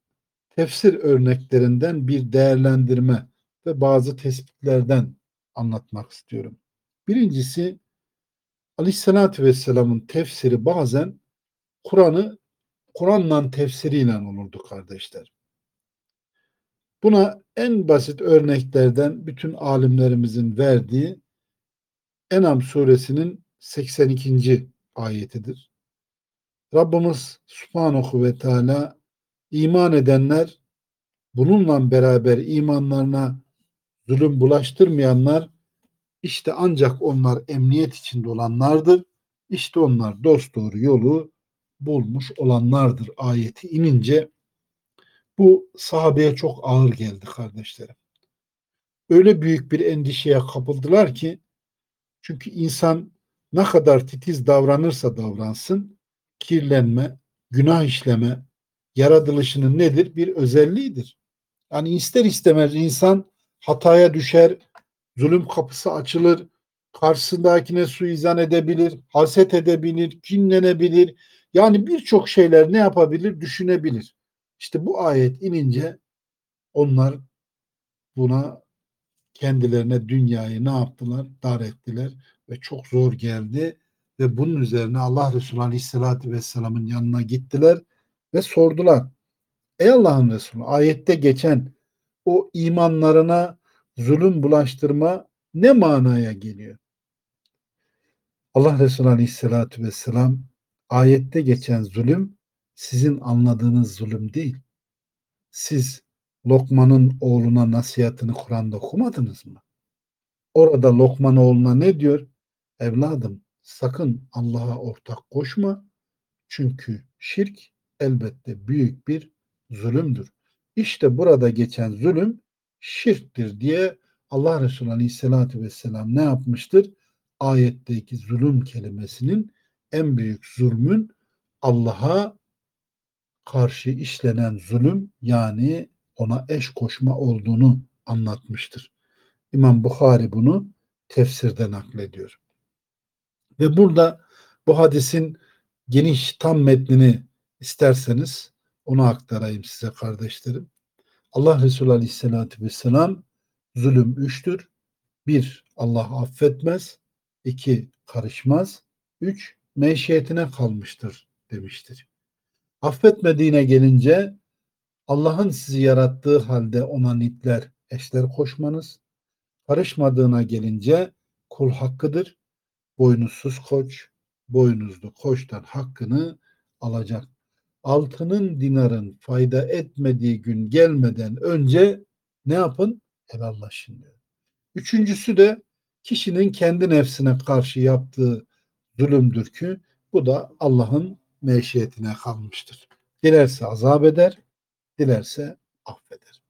tefsir örneklerinden bir değerlendirme ve bazı tespitlerden anlatmak istiyorum. Birincisi Aleyhisselatü Vesselam'ın tefsiri bazen Kur'an'ı Kur'an'la tefsiriyle olurdu kardeşler. Buna en basit örneklerden bütün alimlerimizin verdiği Enam suresinin 82. ayetidir. Rabbimiz Subhanahu ve Teala iman edenler bununla beraber imanlarına zulüm bulaştırmayanlar işte ancak onlar emniyet içinde olanlardır. İşte onlar dost doğru yolu bulmuş olanlardır ayeti inince bu sahabeye çok ağır geldi kardeşlerim. Öyle büyük bir endişeye kapıldılar ki çünkü insan ne kadar titiz davranırsa davransın kirlenme, günah işleme, yaratılışının nedir? Bir özelliğidir. Yani ister istemez insan hataya düşer, zulüm kapısı açılır, karşısındakine suizan edebilir, haset edebilir, kinlenebilir. Yani birçok şeyler ne yapabilir? Düşünebilir. İşte bu ayet inince onlar buna kendilerine dünyayı ne yaptılar? Dar ettiler ve çok zor geldi ve bunun üzerine Allah Resulü Aleyhisselatü Vesselam'ın yanına gittiler ve sordular. Ey Allah'ın Resulü ayette geçen o imanlarına zulüm bulaştırma ne manaya geliyor? Allah Resulü Aleyhisselatü Vesselam ayette geçen zulüm sizin anladığınız zulüm değil. Siz Lokman'ın oğluna nasihatini Kur'an'da okumadınız mı? Orada Lokman oğluna ne diyor? Evladım sakın Allah'a ortak koşma. Çünkü şirk elbette büyük bir zulümdür. İşte burada geçen zulüm şirktir diye Allah Resulü Aleyhisselatü Vesselam ne yapmıştır? Ayetteki zulüm kelimesinin en büyük zulmün Allah'a karşı işlenen zulüm yani ona eş koşma olduğunu anlatmıştır. İmam Bukhari bunu tefsirde naklediyor. Ve burada bu hadisin geniş tam metnini isterseniz onu aktarayım size kardeşlerim. Allah Resulü Aleyhisselatü Vesselam zulüm üçtür. Bir, Allah affetmez. iki karışmaz. Üç, meşiyetine kalmıştır demiştir. Affetmediğine gelince Allah'ın sizi yarattığı halde ona nitler, eşler koşmanız. Karışmadığına gelince kul hakkıdır. Boynuzsuz koç, boynuzlu koçtan hakkını alacak. Altının dinarın fayda etmediği gün gelmeden önce ne yapın? Helallaşın diyor. Üçüncüsü de kişinin kendi nefsine karşı yaptığı zulümdür ki bu da Allah'ın meşiyetine kalmıştır. Dilerse azap eder, dilerse affeder.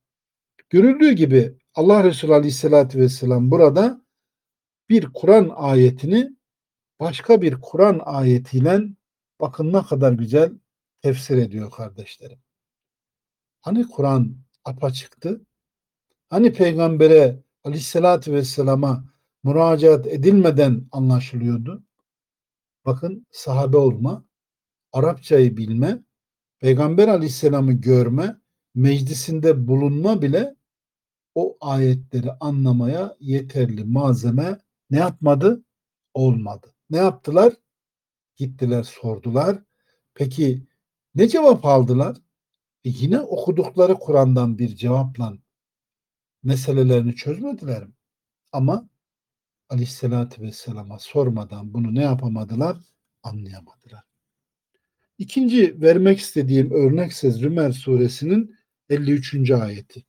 Görüldüğü gibi Allah Resulü Aleyhisselatü Vesselam burada bir Kur'an ayetini başka bir Kur'an ayetiyle bakın ne kadar güzel tefsir ediyor kardeşlerim. Hani Kur'an apaçıktı? Hani peygambere aleyhissalatü vesselama müracaat edilmeden anlaşılıyordu? Bakın sahabe olma, Arapçayı bilme, Peygamber aleyhisselamı görme, meclisinde bulunma bile o ayetleri anlamaya yeterli malzeme ne yapmadı? Olmadı. Ne yaptılar? Gittiler sordular. Peki ne cevap aldılar? E yine okudukları Kur'an'dan bir cevapla meselelerini çözmediler mi? Ama Aleyhisselatü Vesselam'a sormadan bunu ne yapamadılar? Anlayamadılar. İkinci vermek istediğim örnekse Zümer suresinin 53. ayeti.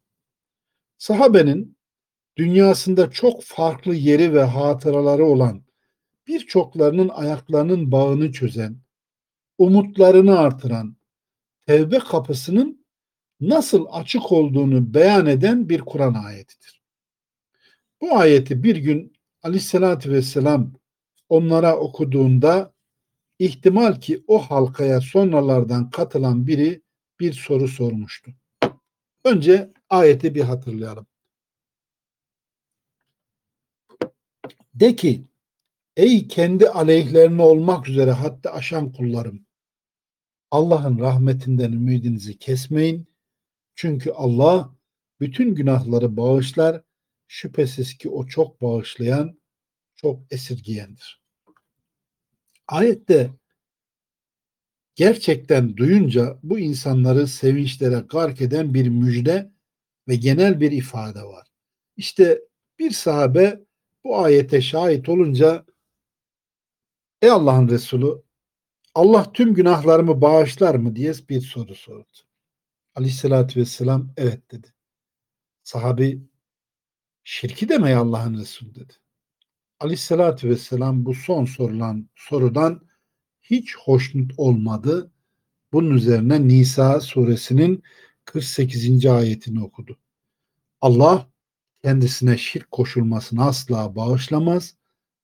Sahabenin dünyasında çok farklı yeri ve hatıraları olan birçoklarının ayaklarının bağını çözen, umutlarını artıran, tevbe kapısının nasıl açık olduğunu beyan eden bir Kur'an ayetidir. Bu ayeti bir gün Aleyhisselatü Vesselam onlara okuduğunda ihtimal ki o halkaya sonralardan katılan biri bir soru sormuştu. Önce ayeti bir hatırlayalım. De ki ey kendi aleyhlerine olmak üzere hatta aşan kullarım Allah'ın rahmetinden ümidinizi kesmeyin. Çünkü Allah bütün günahları bağışlar. Şüphesiz ki o çok bağışlayan, çok esirgiyendir. Ayette gerçekten duyunca bu insanları sevinçlere gark eden bir müjde ve genel bir ifade var. İşte bir sahabe bu ayete şahit olunca Ey Allah'ın Resulü Allah tüm günahlarımı bağışlar mı diye bir soru sordu. Aleyhissalatü vesselam evet dedi. Sahabi şirki deme Allah'ın Resulü dedi. Aleyhissalatü vesselam bu son sorulan sorudan hiç hoşnut olmadı. Bunun üzerine Nisa suresinin 48. ayetini okudu. Allah kendisine şirk koşulmasını asla bağışlamaz.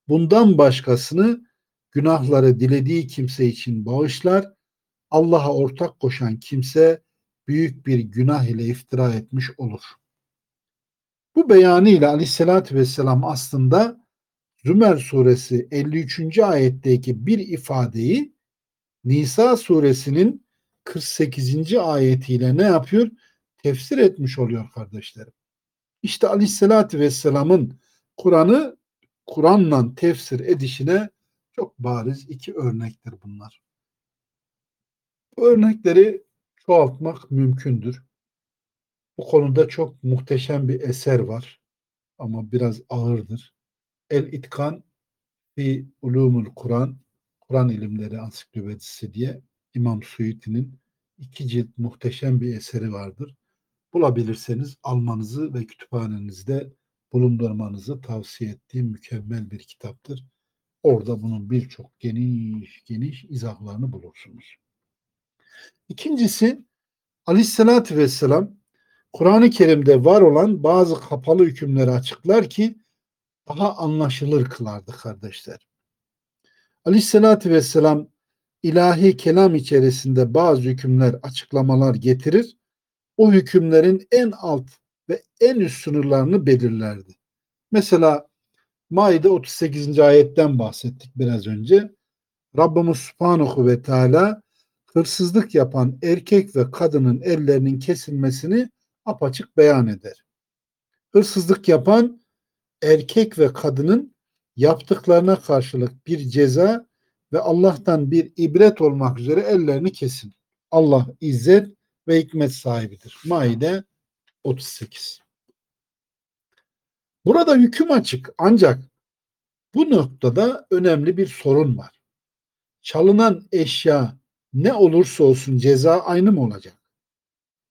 Bundan başkasını günahları dilediği kimse için bağışlar. Allah'a ortak koşan kimse büyük bir günah ile iftira etmiş olur. Bu beyanıyla aleyhissalatü vesselam aslında Zümer suresi 53. ayetteki bir ifadeyi Nisa suresinin 48. ayetiyle ne yapıyor? Tefsir etmiş oluyor kardeşlerim. İşte aleyhissalatü vesselamın Kur'an'ı Kur'an'la tefsir edişine çok bariz iki örnektir bunlar. Bu örnekleri çoğaltmak mümkündür. Bu konuda çok muhteşem bir eser var ama biraz ağırdır. El İtkan fi Ulumul Kur'an Kur'an ilimleri ansiklopedisi diye İmam Suyuti'nin iki cilt muhteşem bir eseri vardır. Bulabilirseniz almanızı ve kütüphanenizde bulundurmanızı tavsiye ettiğim mükemmel bir kitaptır. Orada bunun birçok geniş geniş izahlarını bulursunuz. İkincisi Aleyhisselatü Vesselam Kur'an-ı Kerim'de var olan bazı kapalı hükümleri açıklar ki daha anlaşılır kılardı kardeşler. Aleyhisselatü Vesselam ilahi kelam içerisinde bazı hükümler, açıklamalar getirir. O hükümlerin en alt ve en üst sınırlarını belirlerdi. Mesela Maide 38. ayetten bahsettik biraz önce. Rabbimiz Subhanahu ve Teala hırsızlık yapan erkek ve kadının ellerinin kesilmesini apaçık beyan eder. Hırsızlık yapan erkek ve kadının yaptıklarına karşılık bir ceza ve Allah'tan bir ibret olmak üzere ellerini kesin. Allah izzet ve hikmet sahibidir. Maide 38. Burada hüküm açık ancak bu noktada önemli bir sorun var. Çalınan eşya ne olursa olsun ceza aynı mı olacak?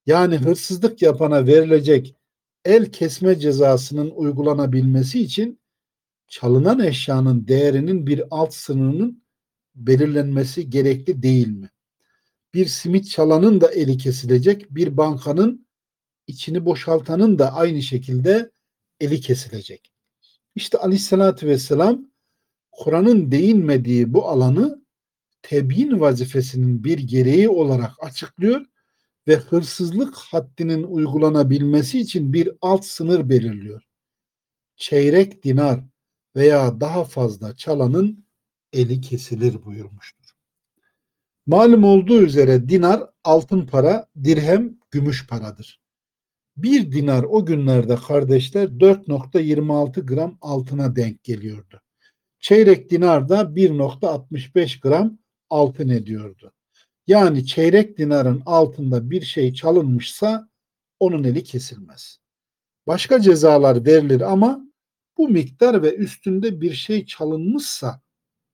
Yani hırsızlık yapana verilecek el kesme cezasının uygulanabilmesi için çalınan eşyanın değerinin bir alt sınırının belirlenmesi gerekli değil mi? Bir simit çalanın da eli kesilecek, bir bankanın içini boşaltanın da aynı şekilde eli kesilecek. İşte aleyhissalatü vesselam Kur'an'ın değinmediği bu alanı tebyin vazifesinin bir gereği olarak açıklıyor ve hırsızlık haddinin uygulanabilmesi için bir alt sınır belirliyor. Çeyrek dinar veya daha fazla çalanın eli kesilir buyurmuştur. Malum olduğu üzere dinar altın para, dirhem gümüş paradır. Bir dinar o günlerde kardeşler 4.26 gram altına denk geliyordu. Çeyrek dinar da 1.65 gram altın ediyordu. Yani çeyrek dinarın altında bir şey çalınmışsa onun eli kesilmez. Başka cezalar verilir ama bu miktar ve üstünde bir şey çalınmışsa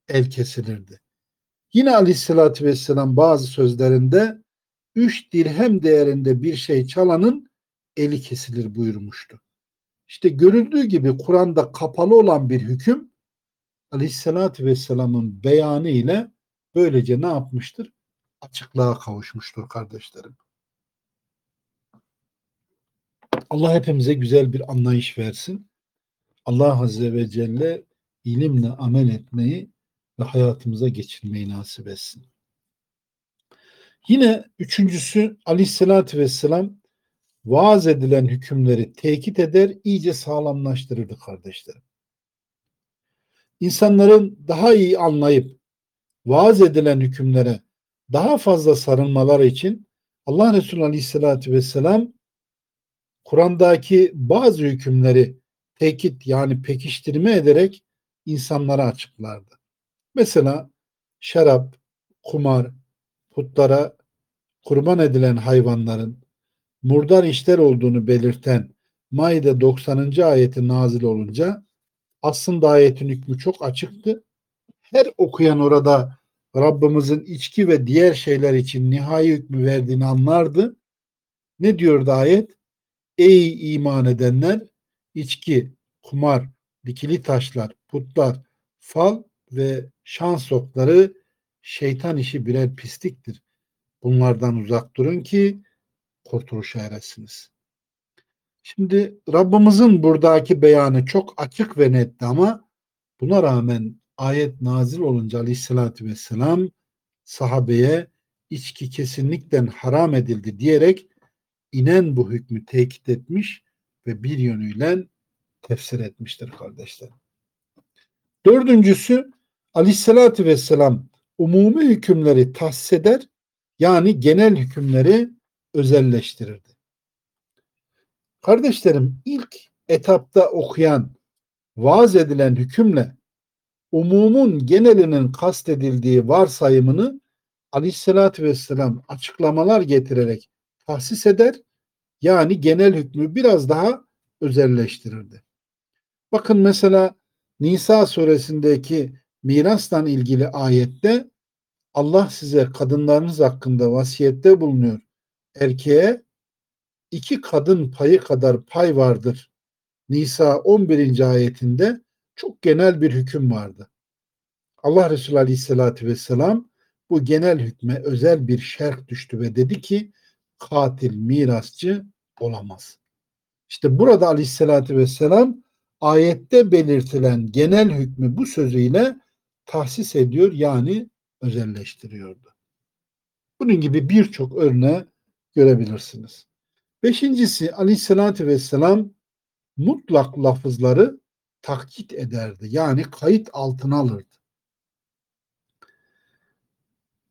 el kesilirdi. Yine aleyhissalatü vesselam bazı sözlerinde üç dirhem değerinde bir şey çalanın eli kesilir buyurmuştu. İşte görüldüğü gibi Kur'an'da kapalı olan bir hüküm aleyhissalatü vesselamın beyanı ile böylece ne yapmıştır? Açıklığa kavuşmuştur kardeşlerim. Allah hepimize güzel bir anlayış versin. Allah Azze ve Celle ilimle amel etmeyi ve hayatımıza geçirmeyi nasip etsin. Yine üçüncüsü aleyhissalatü vesselam vaaz edilen hükümleri tekit eder, iyice sağlamlaştırırdı kardeşlerim. İnsanların daha iyi anlayıp vaaz edilen hükümlere daha fazla sarılmaları için Allah Resulü Aleyhisselatü Vesselam Kur'an'daki bazı hükümleri tekit yani pekiştirme ederek insanlara açıklardı. Mesela şarap, kumar, putlara kurban edilen hayvanların murdar işler olduğunu belirten Maide 90. ayeti nazil olunca aslında ayetin hükmü çok açıktı. Her okuyan orada Rabbimizin içki ve diğer şeyler için nihai hükmü verdiğini anlardı. Ne diyordu ayet? Ey iman edenler içki, kumar, dikili taşlar, putlar, fal ve şans okları şeytan işi birer pisliktir. Bunlardan uzak durun ki kurtuluşa eresiniz. Şimdi Rabbimizin buradaki beyanı çok açık ve netti ama buna rağmen ayet nazil olunca aleyhissalatü vesselam sahabeye içki kesinlikle haram edildi diyerek inen bu hükmü tekit etmiş ve bir yönüyle tefsir etmiştir kardeşler. Dördüncüsü aleyhissalatü vesselam umumi hükümleri tahsis eder yani genel hükümleri özelleştirirdi. Kardeşlerim ilk etapta okuyan vaaz edilen hükümle umumun genelinin kastedildiği varsayımını aleyhissalatü vesselam açıklamalar getirerek tahsis eder yani genel hükmü biraz daha özelleştirirdi. Bakın mesela Nisa suresindeki mirasla ilgili ayette Allah size kadınlarınız hakkında vasiyette bulunuyor. Erkeğe iki kadın payı kadar pay vardır. Nisa 11. ayetinde çok genel bir hüküm vardı. Allah Resulü Aleyhisselatü Vesselam bu genel hükme özel bir şerh düştü ve dedi ki katil mirasçı olamaz. İşte burada Aleyhisselatü Vesselam ayette belirtilen genel hükmü bu sözüyle tahsis ediyor yani özelleştiriyordu. Bunun gibi birçok örneği görebilirsiniz. Beşincisi aleyhissalatü vesselam mutlak lafızları taklit ederdi. Yani kayıt altına alırdı.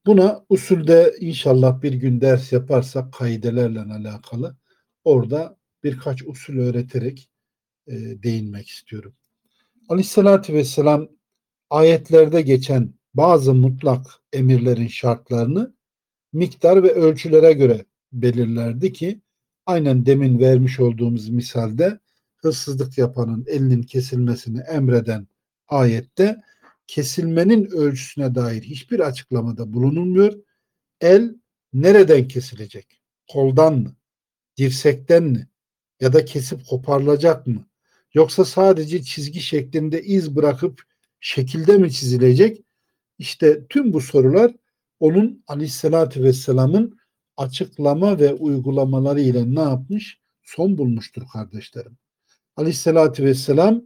Buna usulde inşallah bir gün ders yaparsak kaidelerle alakalı orada birkaç usul öğreterek e, değinmek istiyorum. Aleyhissalatü vesselam ayetlerde geçen bazı mutlak emirlerin şartlarını miktar ve ölçülere göre belirlerdi ki aynen demin vermiş olduğumuz misalde hırsızlık yapanın elinin kesilmesini emreden ayette kesilmenin ölçüsüne dair hiçbir açıklamada bulunulmuyor. El nereden kesilecek? Koldan mı? Dirsekten mi? Ya da kesip koparılacak mı? Yoksa sadece çizgi şeklinde iz bırakıp şekilde mi çizilecek? İşte tüm bu sorular onun aleyhissalatü vesselamın açıklama ve uygulamaları ile ne yapmış? Son bulmuştur kardeşlerim. Aleyhissalatü vesselam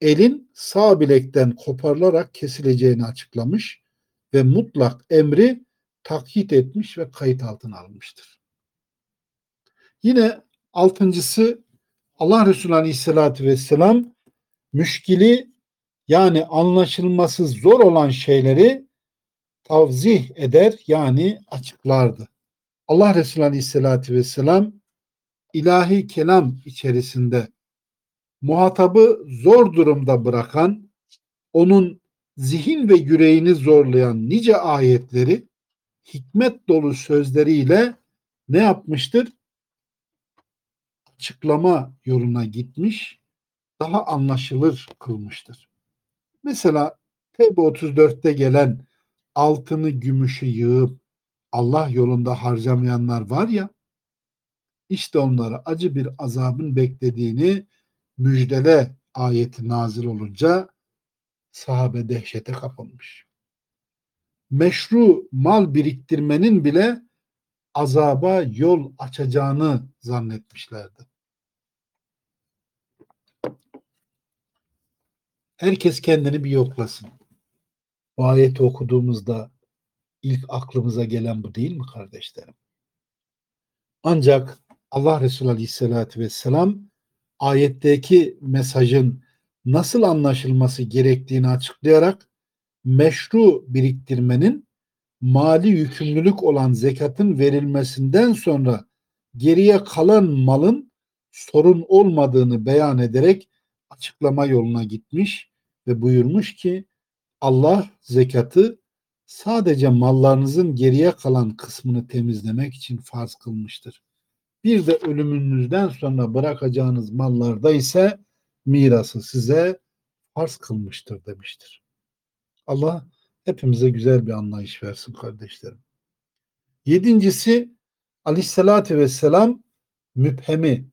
elin sağ bilekten koparılarak kesileceğini açıklamış ve mutlak emri takyit etmiş ve kayıt altına almıştır. Yine altıncısı Allah Resulü Aleyhisselatü Vesselam müşkili yani anlaşılması zor olan şeyleri tavzih eder yani açıklardı. Allah Resulü Aleyhisselatü Vesselam ilahi kelam içerisinde muhatabı zor durumda bırakan, onun zihin ve yüreğini zorlayan nice ayetleri hikmet dolu sözleriyle ne yapmıştır? Açıklama yoluna gitmiş, daha anlaşılır kılmıştır. Mesela Tevbe 34'te gelen altını gümüşü yığıp Allah yolunda harcamayanlar var ya, işte onlara acı bir azabın beklediğini müjdele ayeti nazil olunca sahabe dehşete kapılmış. Meşru mal biriktirmenin bile azaba yol açacağını zannetmişlerdi. Herkes kendini bir yoklasın. Bu ayeti okuduğumuzda ilk aklımıza gelen bu değil mi kardeşlerim? Ancak Allah Resulü Aleyhisselatü Vesselam ayetteki mesajın nasıl anlaşılması gerektiğini açıklayarak meşru biriktirmenin mali yükümlülük olan zekatın verilmesinden sonra geriye kalan malın sorun olmadığını beyan ederek açıklama yoluna gitmiş ve buyurmuş ki Allah zekatı sadece mallarınızın geriye kalan kısmını temizlemek için farz kılmıştır. Bir de ölümünüzden sonra bırakacağınız mallarda ise mirası size farz kılmıştır demiştir. Allah hepimize güzel bir anlayış versin kardeşlerim. Yedincisi aleyhissalatü vesselam müphemi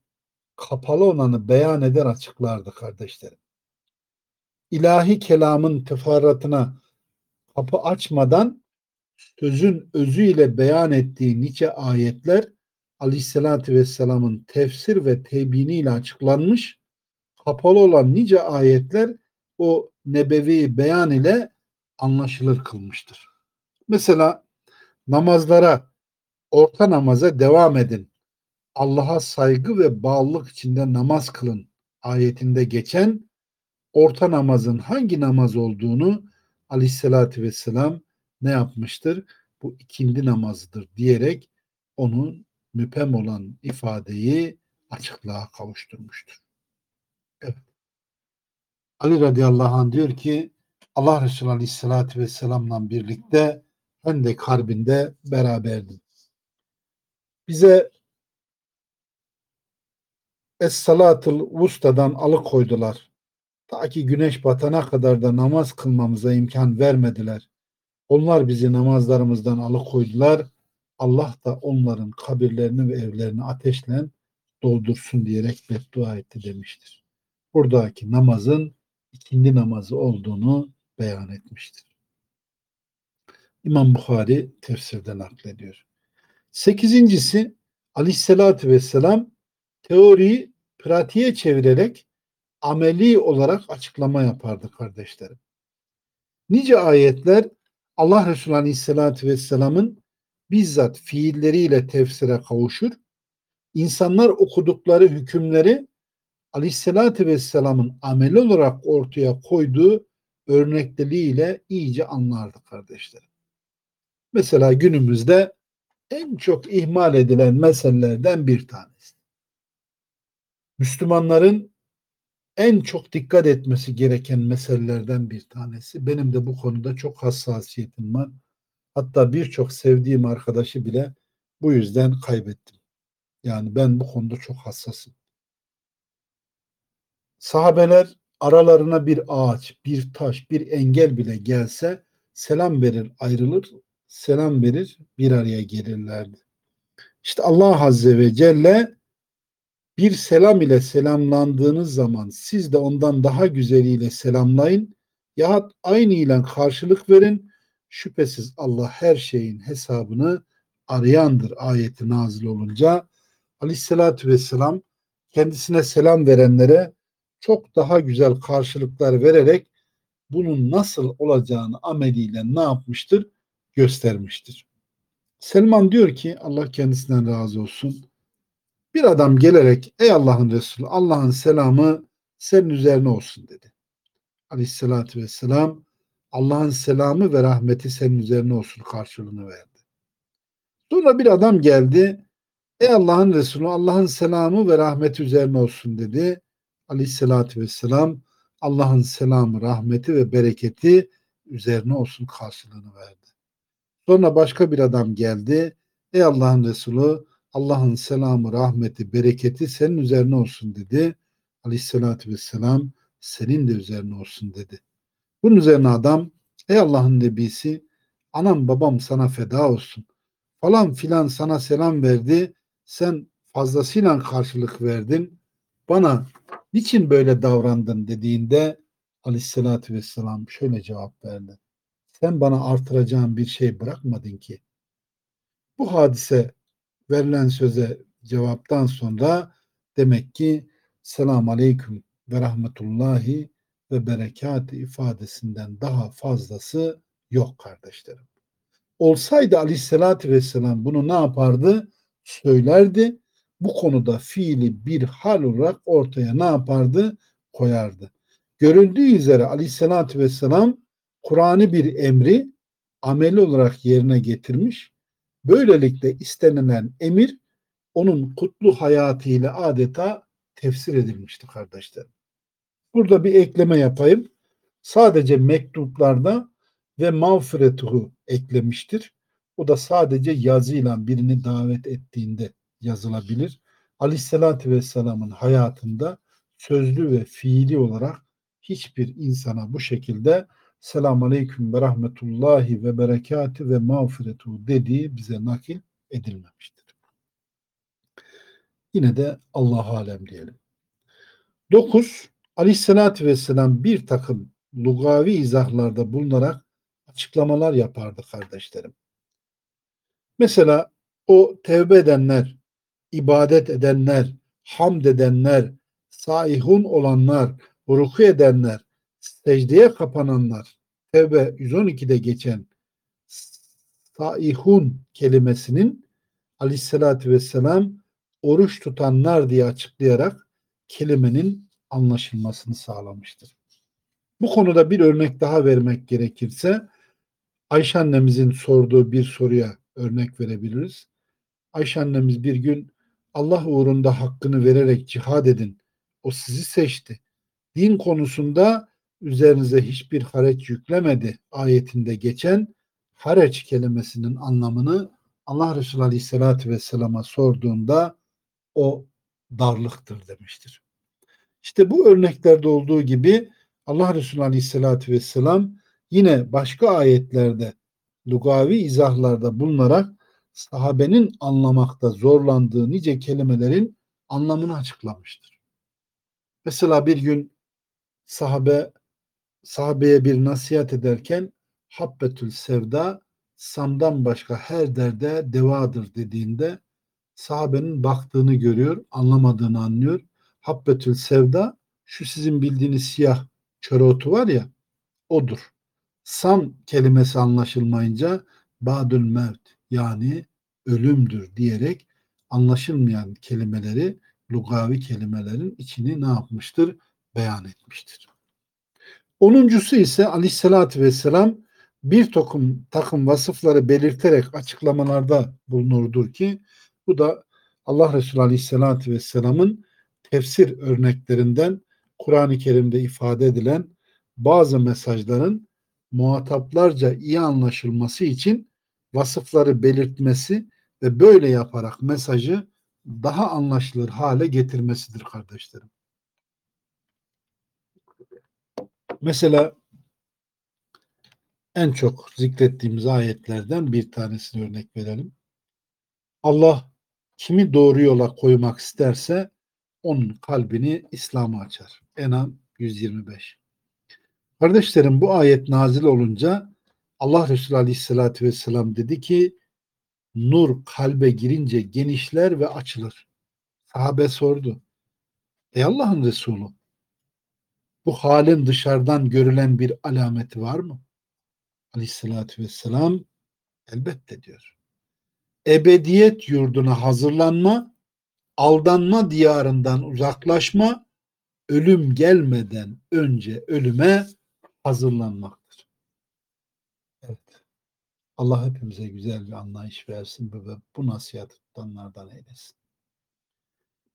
kapalı olanı beyan eder açıklardı kardeşlerim. İlahi kelamın teferruatına kapı açmadan sözün özüyle beyan ettiği nice ayetler Aleyhisselatü Vesselam'ın tefsir ve tebiniyle açıklanmış kapalı olan nice ayetler o nebevi beyan ile anlaşılır kılmıştır. Mesela namazlara, orta namaza devam edin. Allah'a saygı ve bağlılık içinde namaz kılın ayetinde geçen orta namazın hangi namaz olduğunu aleyhissalatü vesselam ne yapmıştır? Bu ikindi namazıdır diyerek onun müpem olan ifadeyi açıklığa kavuşturmuştur. Evet. Ali radıyallahu anh diyor ki Allah Resulü aleyhissalatü vesselamla birlikte Hendek Harbi'nde beraberdim. Bize Es-Salatul Vusta'dan alıkoydular. Ta ki güneş batana kadar da namaz kılmamıza imkan vermediler. Onlar bizi namazlarımızdan alıkoydular. Allah da onların kabirlerini ve evlerini ateşle doldursun diyerek beddua etti demiştir. Buradaki namazın ikindi namazı olduğunu beyan etmiştir. İmam Bukhari tefsirde naklediyor. Sekizincisi Aleyhisselatü Vesselam teoriyi pratiğe çevirerek ameli olarak açıklama yapardı kardeşlerim. Nice ayetler Allah Resulü Aleyhisselatü Vesselam'ın bizzat fiilleriyle tefsire kavuşur. İnsanlar okudukları hükümleri Aleyhisselatü Vesselam'ın ameli olarak ortaya koyduğu örnekliliğiyle iyice anlardı kardeşlerim. Mesela günümüzde en çok ihmal edilen meselelerden bir tanesi. Müslümanların en çok dikkat etmesi gereken meselelerden bir tanesi. Benim de bu konuda çok hassasiyetim var. Hatta birçok sevdiğim arkadaşı bile bu yüzden kaybettim. Yani ben bu konuda çok hassasım. Sahabeler aralarına bir ağaç, bir taş, bir engel bile gelse selam verir, ayrılır, selam verir, bir araya gelirlerdi. İşte Allah Azze ve Celle bir selam ile selamlandığınız zaman siz de ondan daha güzeliyle selamlayın yahut aynı ile karşılık verin. Şüphesiz Allah her şeyin hesabını arayandır ayeti nazil olunca Aleyhisselatü Vesselam kendisine selam verenlere çok daha güzel karşılıklar vererek bunun nasıl olacağını ameliyle ne yapmıştır? Göstermiştir. Selman diyor ki Allah kendisinden razı olsun. Bir adam gelerek ey Allah'ın Resulü Allah'ın selamı senin üzerine olsun dedi. Aleyhissalatü vesselam Allah'ın selamı ve rahmeti senin üzerine olsun karşılığını verdi. Sonra bir adam geldi Ey Allah'ın Resulü Allah'ın selamı ve rahmeti üzerine olsun dedi. Aleyhissalatü vesselam Allah'ın selamı, rahmeti ve bereketi üzerine olsun karşılığını verdi. Sonra başka bir adam geldi. Ey Allah'ın Resulü Allah'ın selamı, rahmeti, bereketi senin üzerine olsun dedi. Aleyhissalatü vesselam senin de üzerine olsun dedi. Bunun üzerine adam ey Allah'ın nebisi anam babam sana feda olsun. Falan filan sana selam verdi. Sen fazlasıyla karşılık verdin. Bana niçin böyle davrandın dediğinde aleyhissalatü vesselam şöyle cevap verdi. Sen bana artıracağın bir şey bırakmadın ki. Bu hadise verilen söze cevaptan sonra demek ki selam aleyküm ve rahmetullahi ve berekatı ifadesinden daha fazlası yok kardeşlerim. Olsaydı aleyhissalatü vesselam bunu ne yapardı? Söylerdi. Bu konuda fiili bir hal olarak ortaya ne yapardı? Koyardı. Görüldüğü üzere aleyhissalatü vesselam Kur'an'ı bir emri ameli olarak yerine getirmiş. Böylelikle istenilen emir onun kutlu hayatıyla adeta tefsir edilmişti kardeşlerim. Burada bir ekleme yapayım. Sadece mektuplarda ve mağfiretuhu eklemiştir. O da sadece yazıyla birini davet ettiğinde yazılabilir. Aleyhissalatü Vesselam'ın hayatında sözlü ve fiili olarak hiçbir insana bu şekilde selamun aleyküm ve rahmetullahi ve berekatü ve mağfiretu dediği bize nakil edilmemiştir. Yine de Allah alem diyelim. 9. Aleyhissalatü vesselam bir takım lugavi izahlarda bulunarak açıklamalar yapardı kardeşlerim. Mesela o tevbe edenler, ibadet edenler, hamd edenler, saihun olanlar, ruku edenler, secdeye kapananlar, Tevbe 112'de geçen saihun kelimesinin aleyhissalatü vesselam oruç tutanlar diye açıklayarak kelimenin anlaşılmasını sağlamıştır. Bu konuda bir örnek daha vermek gerekirse Ayşe annemizin sorduğu bir soruya örnek verebiliriz. Ayşe annemiz bir gün Allah uğrunda hakkını vererek cihad edin. O sizi seçti. Din konusunda üzerinize hiçbir haraç yüklemedi ayetinde geçen haraç kelimesinin anlamını Allah Resulü Aleyhisselatü Vesselam'a sorduğunda o darlıktır demiştir. İşte bu örneklerde olduğu gibi Allah Resulü Aleyhisselatü Vesselam yine başka ayetlerde lugavi izahlarda bulunarak sahabenin anlamakta zorlandığı nice kelimelerin anlamını açıklamıştır. Mesela bir gün sahabe sahabeye bir nasihat ederken Habbetül Sevda Sam'dan başka her derde devadır dediğinde sahabenin baktığını görüyor, anlamadığını anlıyor. Habbetül Sevda şu sizin bildiğiniz siyah çöre var ya odur. Sam kelimesi anlaşılmayınca Badül Mevt yani ölümdür diyerek anlaşılmayan kelimeleri lugavi kelimelerin içini ne yapmıştır? Beyan etmiştir. Onuncusu ise aleyhissalatü vesselam bir takım, takım vasıfları belirterek açıklamalarda bulunurdur ki bu da Allah Resulü aleyhissalatü vesselamın tefsir örneklerinden Kur'an-ı Kerim'de ifade edilen bazı mesajların muhataplarca iyi anlaşılması için vasıfları belirtmesi ve böyle yaparak mesajı daha anlaşılır hale getirmesidir kardeşlerim. Mesela en çok zikrettiğimiz ayetlerden bir tanesini örnek verelim. Allah kimi doğru yola koymak isterse onun kalbini İslam'a açar. Enam 125. Kardeşlerim bu ayet nazil olunca Allah Resulü Aleyhisselatü Vesselam dedi ki nur kalbe girince genişler ve açılır. Sahabe sordu. Ey Allah'ın Resulü bu halin dışarıdan görülen bir alameti var mı? Aleyhissalatü vesselam elbette diyor. Ebediyet yurduna hazırlanma, aldanma diyarından uzaklaşma, ölüm gelmeden önce ölüme hazırlanmaktır. Evet. Allah hepimize güzel bir anlayış versin ve bu nasihatı tutanlardan eylesin.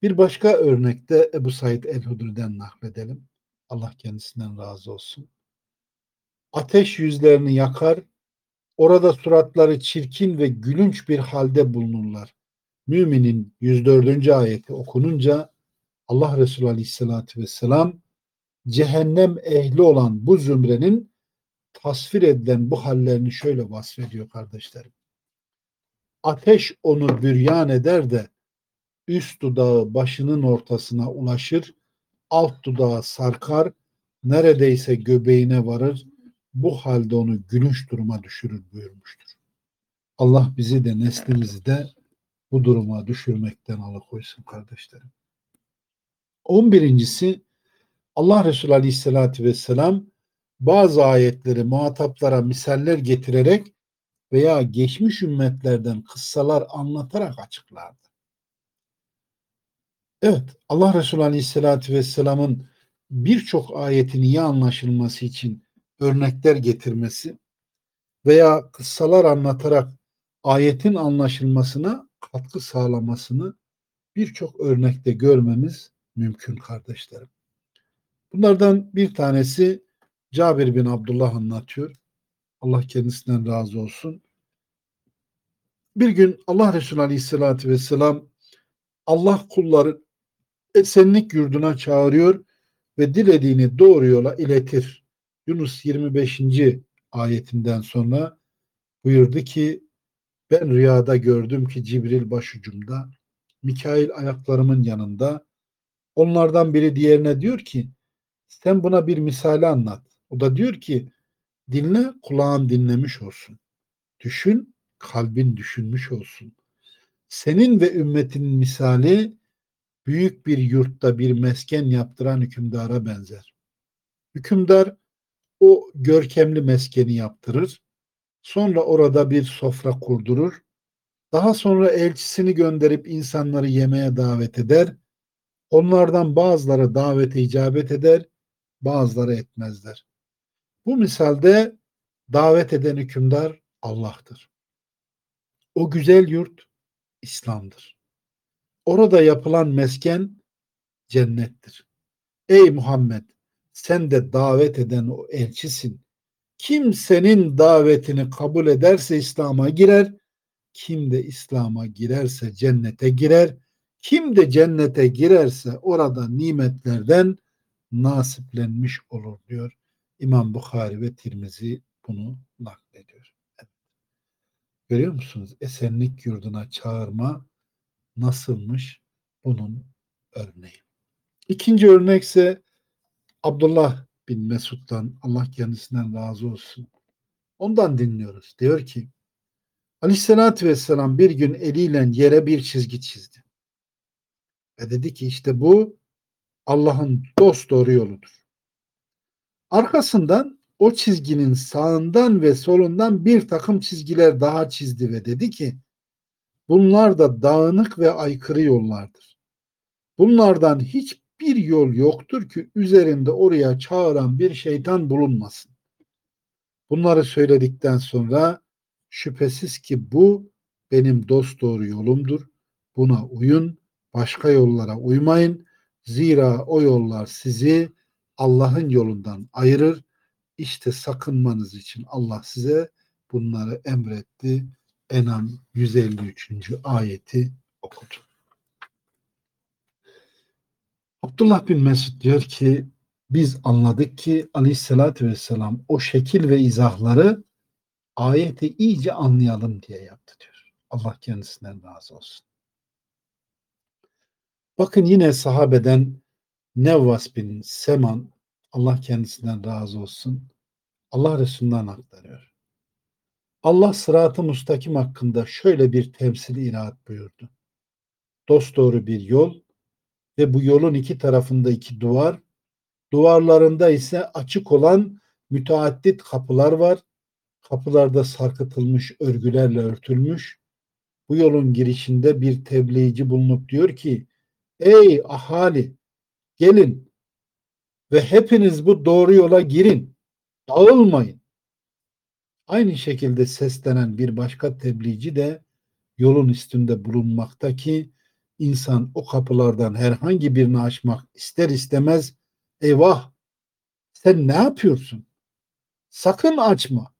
Bir başka örnekte Ebu Said el-Hudri'den nakledelim. Allah kendisinden razı olsun. Ateş yüzlerini yakar, orada suratları çirkin ve gülünç bir halde bulunurlar. Müminin 104. ayeti okununca Allah Resulü Aleyhisselatü Vesselam cehennem ehli olan bu zümrenin tasvir edilen bu hallerini şöyle vasfediyor kardeşlerim. Ateş onu büryan eder de üst dudağı başının ortasına ulaşır, alt dudağı sarkar, neredeyse göbeğine varır, bu halde onu gülünç duruma düşürür buyurmuştur. Allah bizi de neslimizi de bu duruma düşürmekten alıkoysun kardeşlerim. On birincisi Allah Resulü Aleyhisselatü Vesselam bazı ayetleri muhataplara misaller getirerek veya geçmiş ümmetlerden kıssalar anlatarak açıklardı. Evet, Allah Resulü Aleyhisselatü Vesselam'ın birçok ayetin iyi anlaşılması için örnekler getirmesi veya kıssalar anlatarak ayetin anlaşılmasına katkı sağlamasını birçok örnekte görmemiz mümkün kardeşlerim. Bunlardan bir tanesi Cabir bin Abdullah anlatıyor. Allah kendisinden razı olsun. Bir gün Allah Resulü Aleyhisselatü Vesselam Allah kulları esenlik yurduna çağırıyor ve dilediğini doğru yola iletir. Yunus 25. ayetinden sonra buyurdu ki ben rüyada gördüm ki Cibril başucumda, Mikail ayaklarımın yanında. Onlardan biri diğerine diyor ki sen buna bir misali anlat. O da diyor ki dinle kulağın dinlemiş olsun. Düşün kalbin düşünmüş olsun. Senin ve ümmetinin misali büyük bir yurtta bir mesken yaptıran hükümdara benzer. Hükümdar o görkemli meskeni yaptırır. Sonra orada bir sofra kurdurur. Daha sonra elçisini gönderip insanları yemeğe davet eder. Onlardan bazıları davete icabet eder, bazıları etmezler. Bu misalde davet eden hükümdar Allah'tır. O güzel yurt İslam'dır. Orada yapılan mesken cennettir. Ey Muhammed sen de davet eden o elçisin. Kim senin davetini kabul ederse İslam'a girer, kim de İslam'a girerse cennete girer, kim de cennete girerse orada nimetlerden nasiplenmiş olur diyor. İmam Bukhari ve Tirmizi bunu naklediyor. Görüyor musunuz? Esenlik yurduna çağırma nasılmış bunun örneği. İkinci örnek ise Abdullah bin Mesud'dan Allah kendisinden razı olsun. Ondan dinliyoruz. Diyor ki Aleyhisselatü Vesselam bir gün eliyle yere bir çizgi çizdi. Ve dedi ki işte bu Allah'ın dost doğru yoludur. Arkasından o çizginin sağından ve solundan bir takım çizgiler daha çizdi ve dedi ki bunlar da dağınık ve aykırı yollardır. Bunlardan hiçbir yol yoktur ki üzerinde oraya çağıran bir şeytan bulunmasın. Bunları söyledikten sonra şüphesiz ki bu benim dost doğru yolumdur. Buna uyun, başka yollara uymayın. Zira o yollar sizi Allah'ın yolundan ayırır. İşte sakınmanız için Allah size bunları emretti. Enam 153. ayeti okudu. Abdullah bin Mesud diyor ki biz anladık ki aleyhissalatü vesselam o şekil ve izahları ayeti iyice anlayalım diye yaptı diyor. Allah kendisinden razı olsun. Bakın yine sahabeden Nevvas bin Seman Allah kendisinden razı olsun. Allah Resulü'nden aktarıyor. Allah sıratı mustakim hakkında şöyle bir temsil iraat buyurdu. Dost doğru bir yol ve bu yolun iki tarafında iki duvar, duvarlarında ise açık olan müteaddit kapılar var. Kapılarda sarkıtılmış örgülerle örtülmüş. Bu yolun girişinde bir tebliğci bulunup diyor ki Ey ahali gelin ve hepiniz bu doğru yola girin. Dağılmayın. Aynı şekilde seslenen bir başka tebliğci de yolun üstünde bulunmakta ki insan o kapılardan herhangi birini açmak ister istemez eyvah sen ne yapıyorsun? Sakın açma.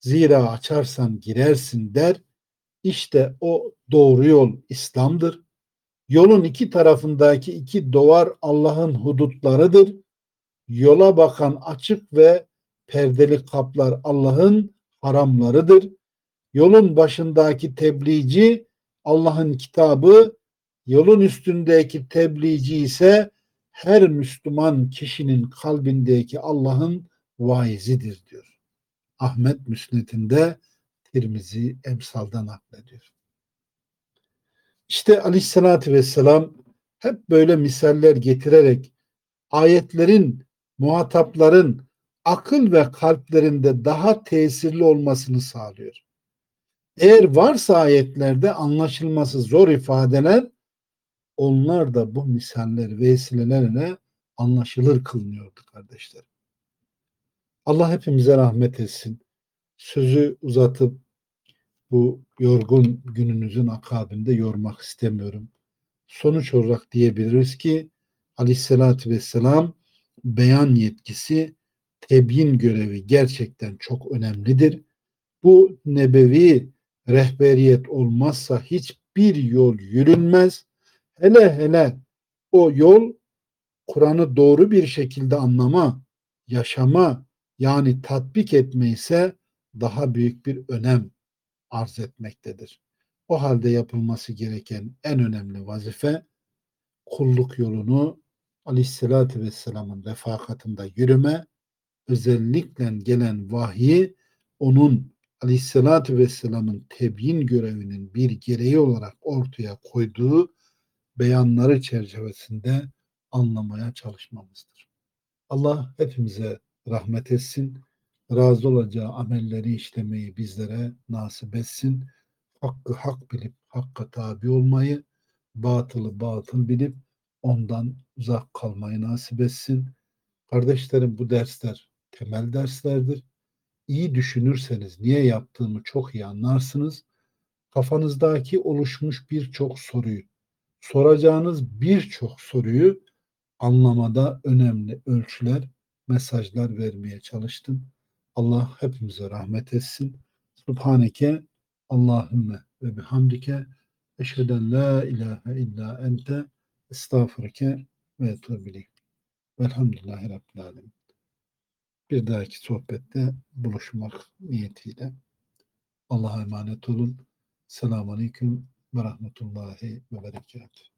Zira açarsan girersin der. İşte o doğru yol İslam'dır. Yolun iki tarafındaki iki duvar Allah'ın hudutlarıdır. Yola bakan açık ve perdeli kaplar Allah'ın haramlarıdır. Yolun başındaki tebliğci Allah'ın kitabı, yolun üstündeki tebliğci ise her Müslüman kişinin kalbindeki Allah'ın vaizidir diyor. Ahmet Müsnet'inde Tirmizi emsaldan naklediyor. İşte aleyhissalatü vesselam hep böyle misaller getirerek ayetlerin, muhatapların akıl ve kalplerinde daha tesirli olmasını sağlıyor. Eğer varsa ayetlerde anlaşılması zor ifadeler onlar da bu misaller vesilelerle anlaşılır kılınıyordu kardeşler. Allah hepimize rahmet etsin. Sözü uzatıp bu yorgun gününüzün akabinde yormak istemiyorum. Sonuç olarak diyebiliriz ki aleyhissalatü vesselam beyan yetkisi, tebyin görevi gerçekten çok önemlidir. Bu nebevi rehberiyet olmazsa hiçbir yol yürünmez. Hele hele o yol Kur'an'ı doğru bir şekilde anlama, yaşama yani tatbik etme ise daha büyük bir önem arz etmektedir. O halde yapılması gereken en önemli vazife kulluk yolunu Aleyhisselatü Vesselam'ın refakatında yürüme, özellikle gelen vahyi onun Aleyhisselatü Vesselam'ın tebyin görevinin bir gereği olarak ortaya koyduğu beyanları çerçevesinde anlamaya çalışmamızdır. Allah hepimize rahmet etsin. Razı olacağı amelleri işlemeyi bizlere nasip etsin. Hakkı hak bilip hakka tabi olmayı, batılı batıl bilip ondan uzak kalmayı nasip etsin. Kardeşlerim bu dersler temel derslerdir. İyi düşünürseniz niye yaptığımı çok iyi anlarsınız. Kafanızdaki oluşmuş birçok soruyu, soracağınız birçok soruyu anlamada önemli ölçüler, mesajlar vermeye çalıştım. Allah hepimize rahmet etsin. Subhaneke Allahümme ve bihamdike eşheden la ilahe illa ente estağfurike ve etubileyk. Velhamdülillahi Rabbil Alemin. Bir dahaki sohbette buluşmak niyetiyle Allah'a emanet olun. Selamun Aleyküm ve Rahmetullahi ve Berekatuhu.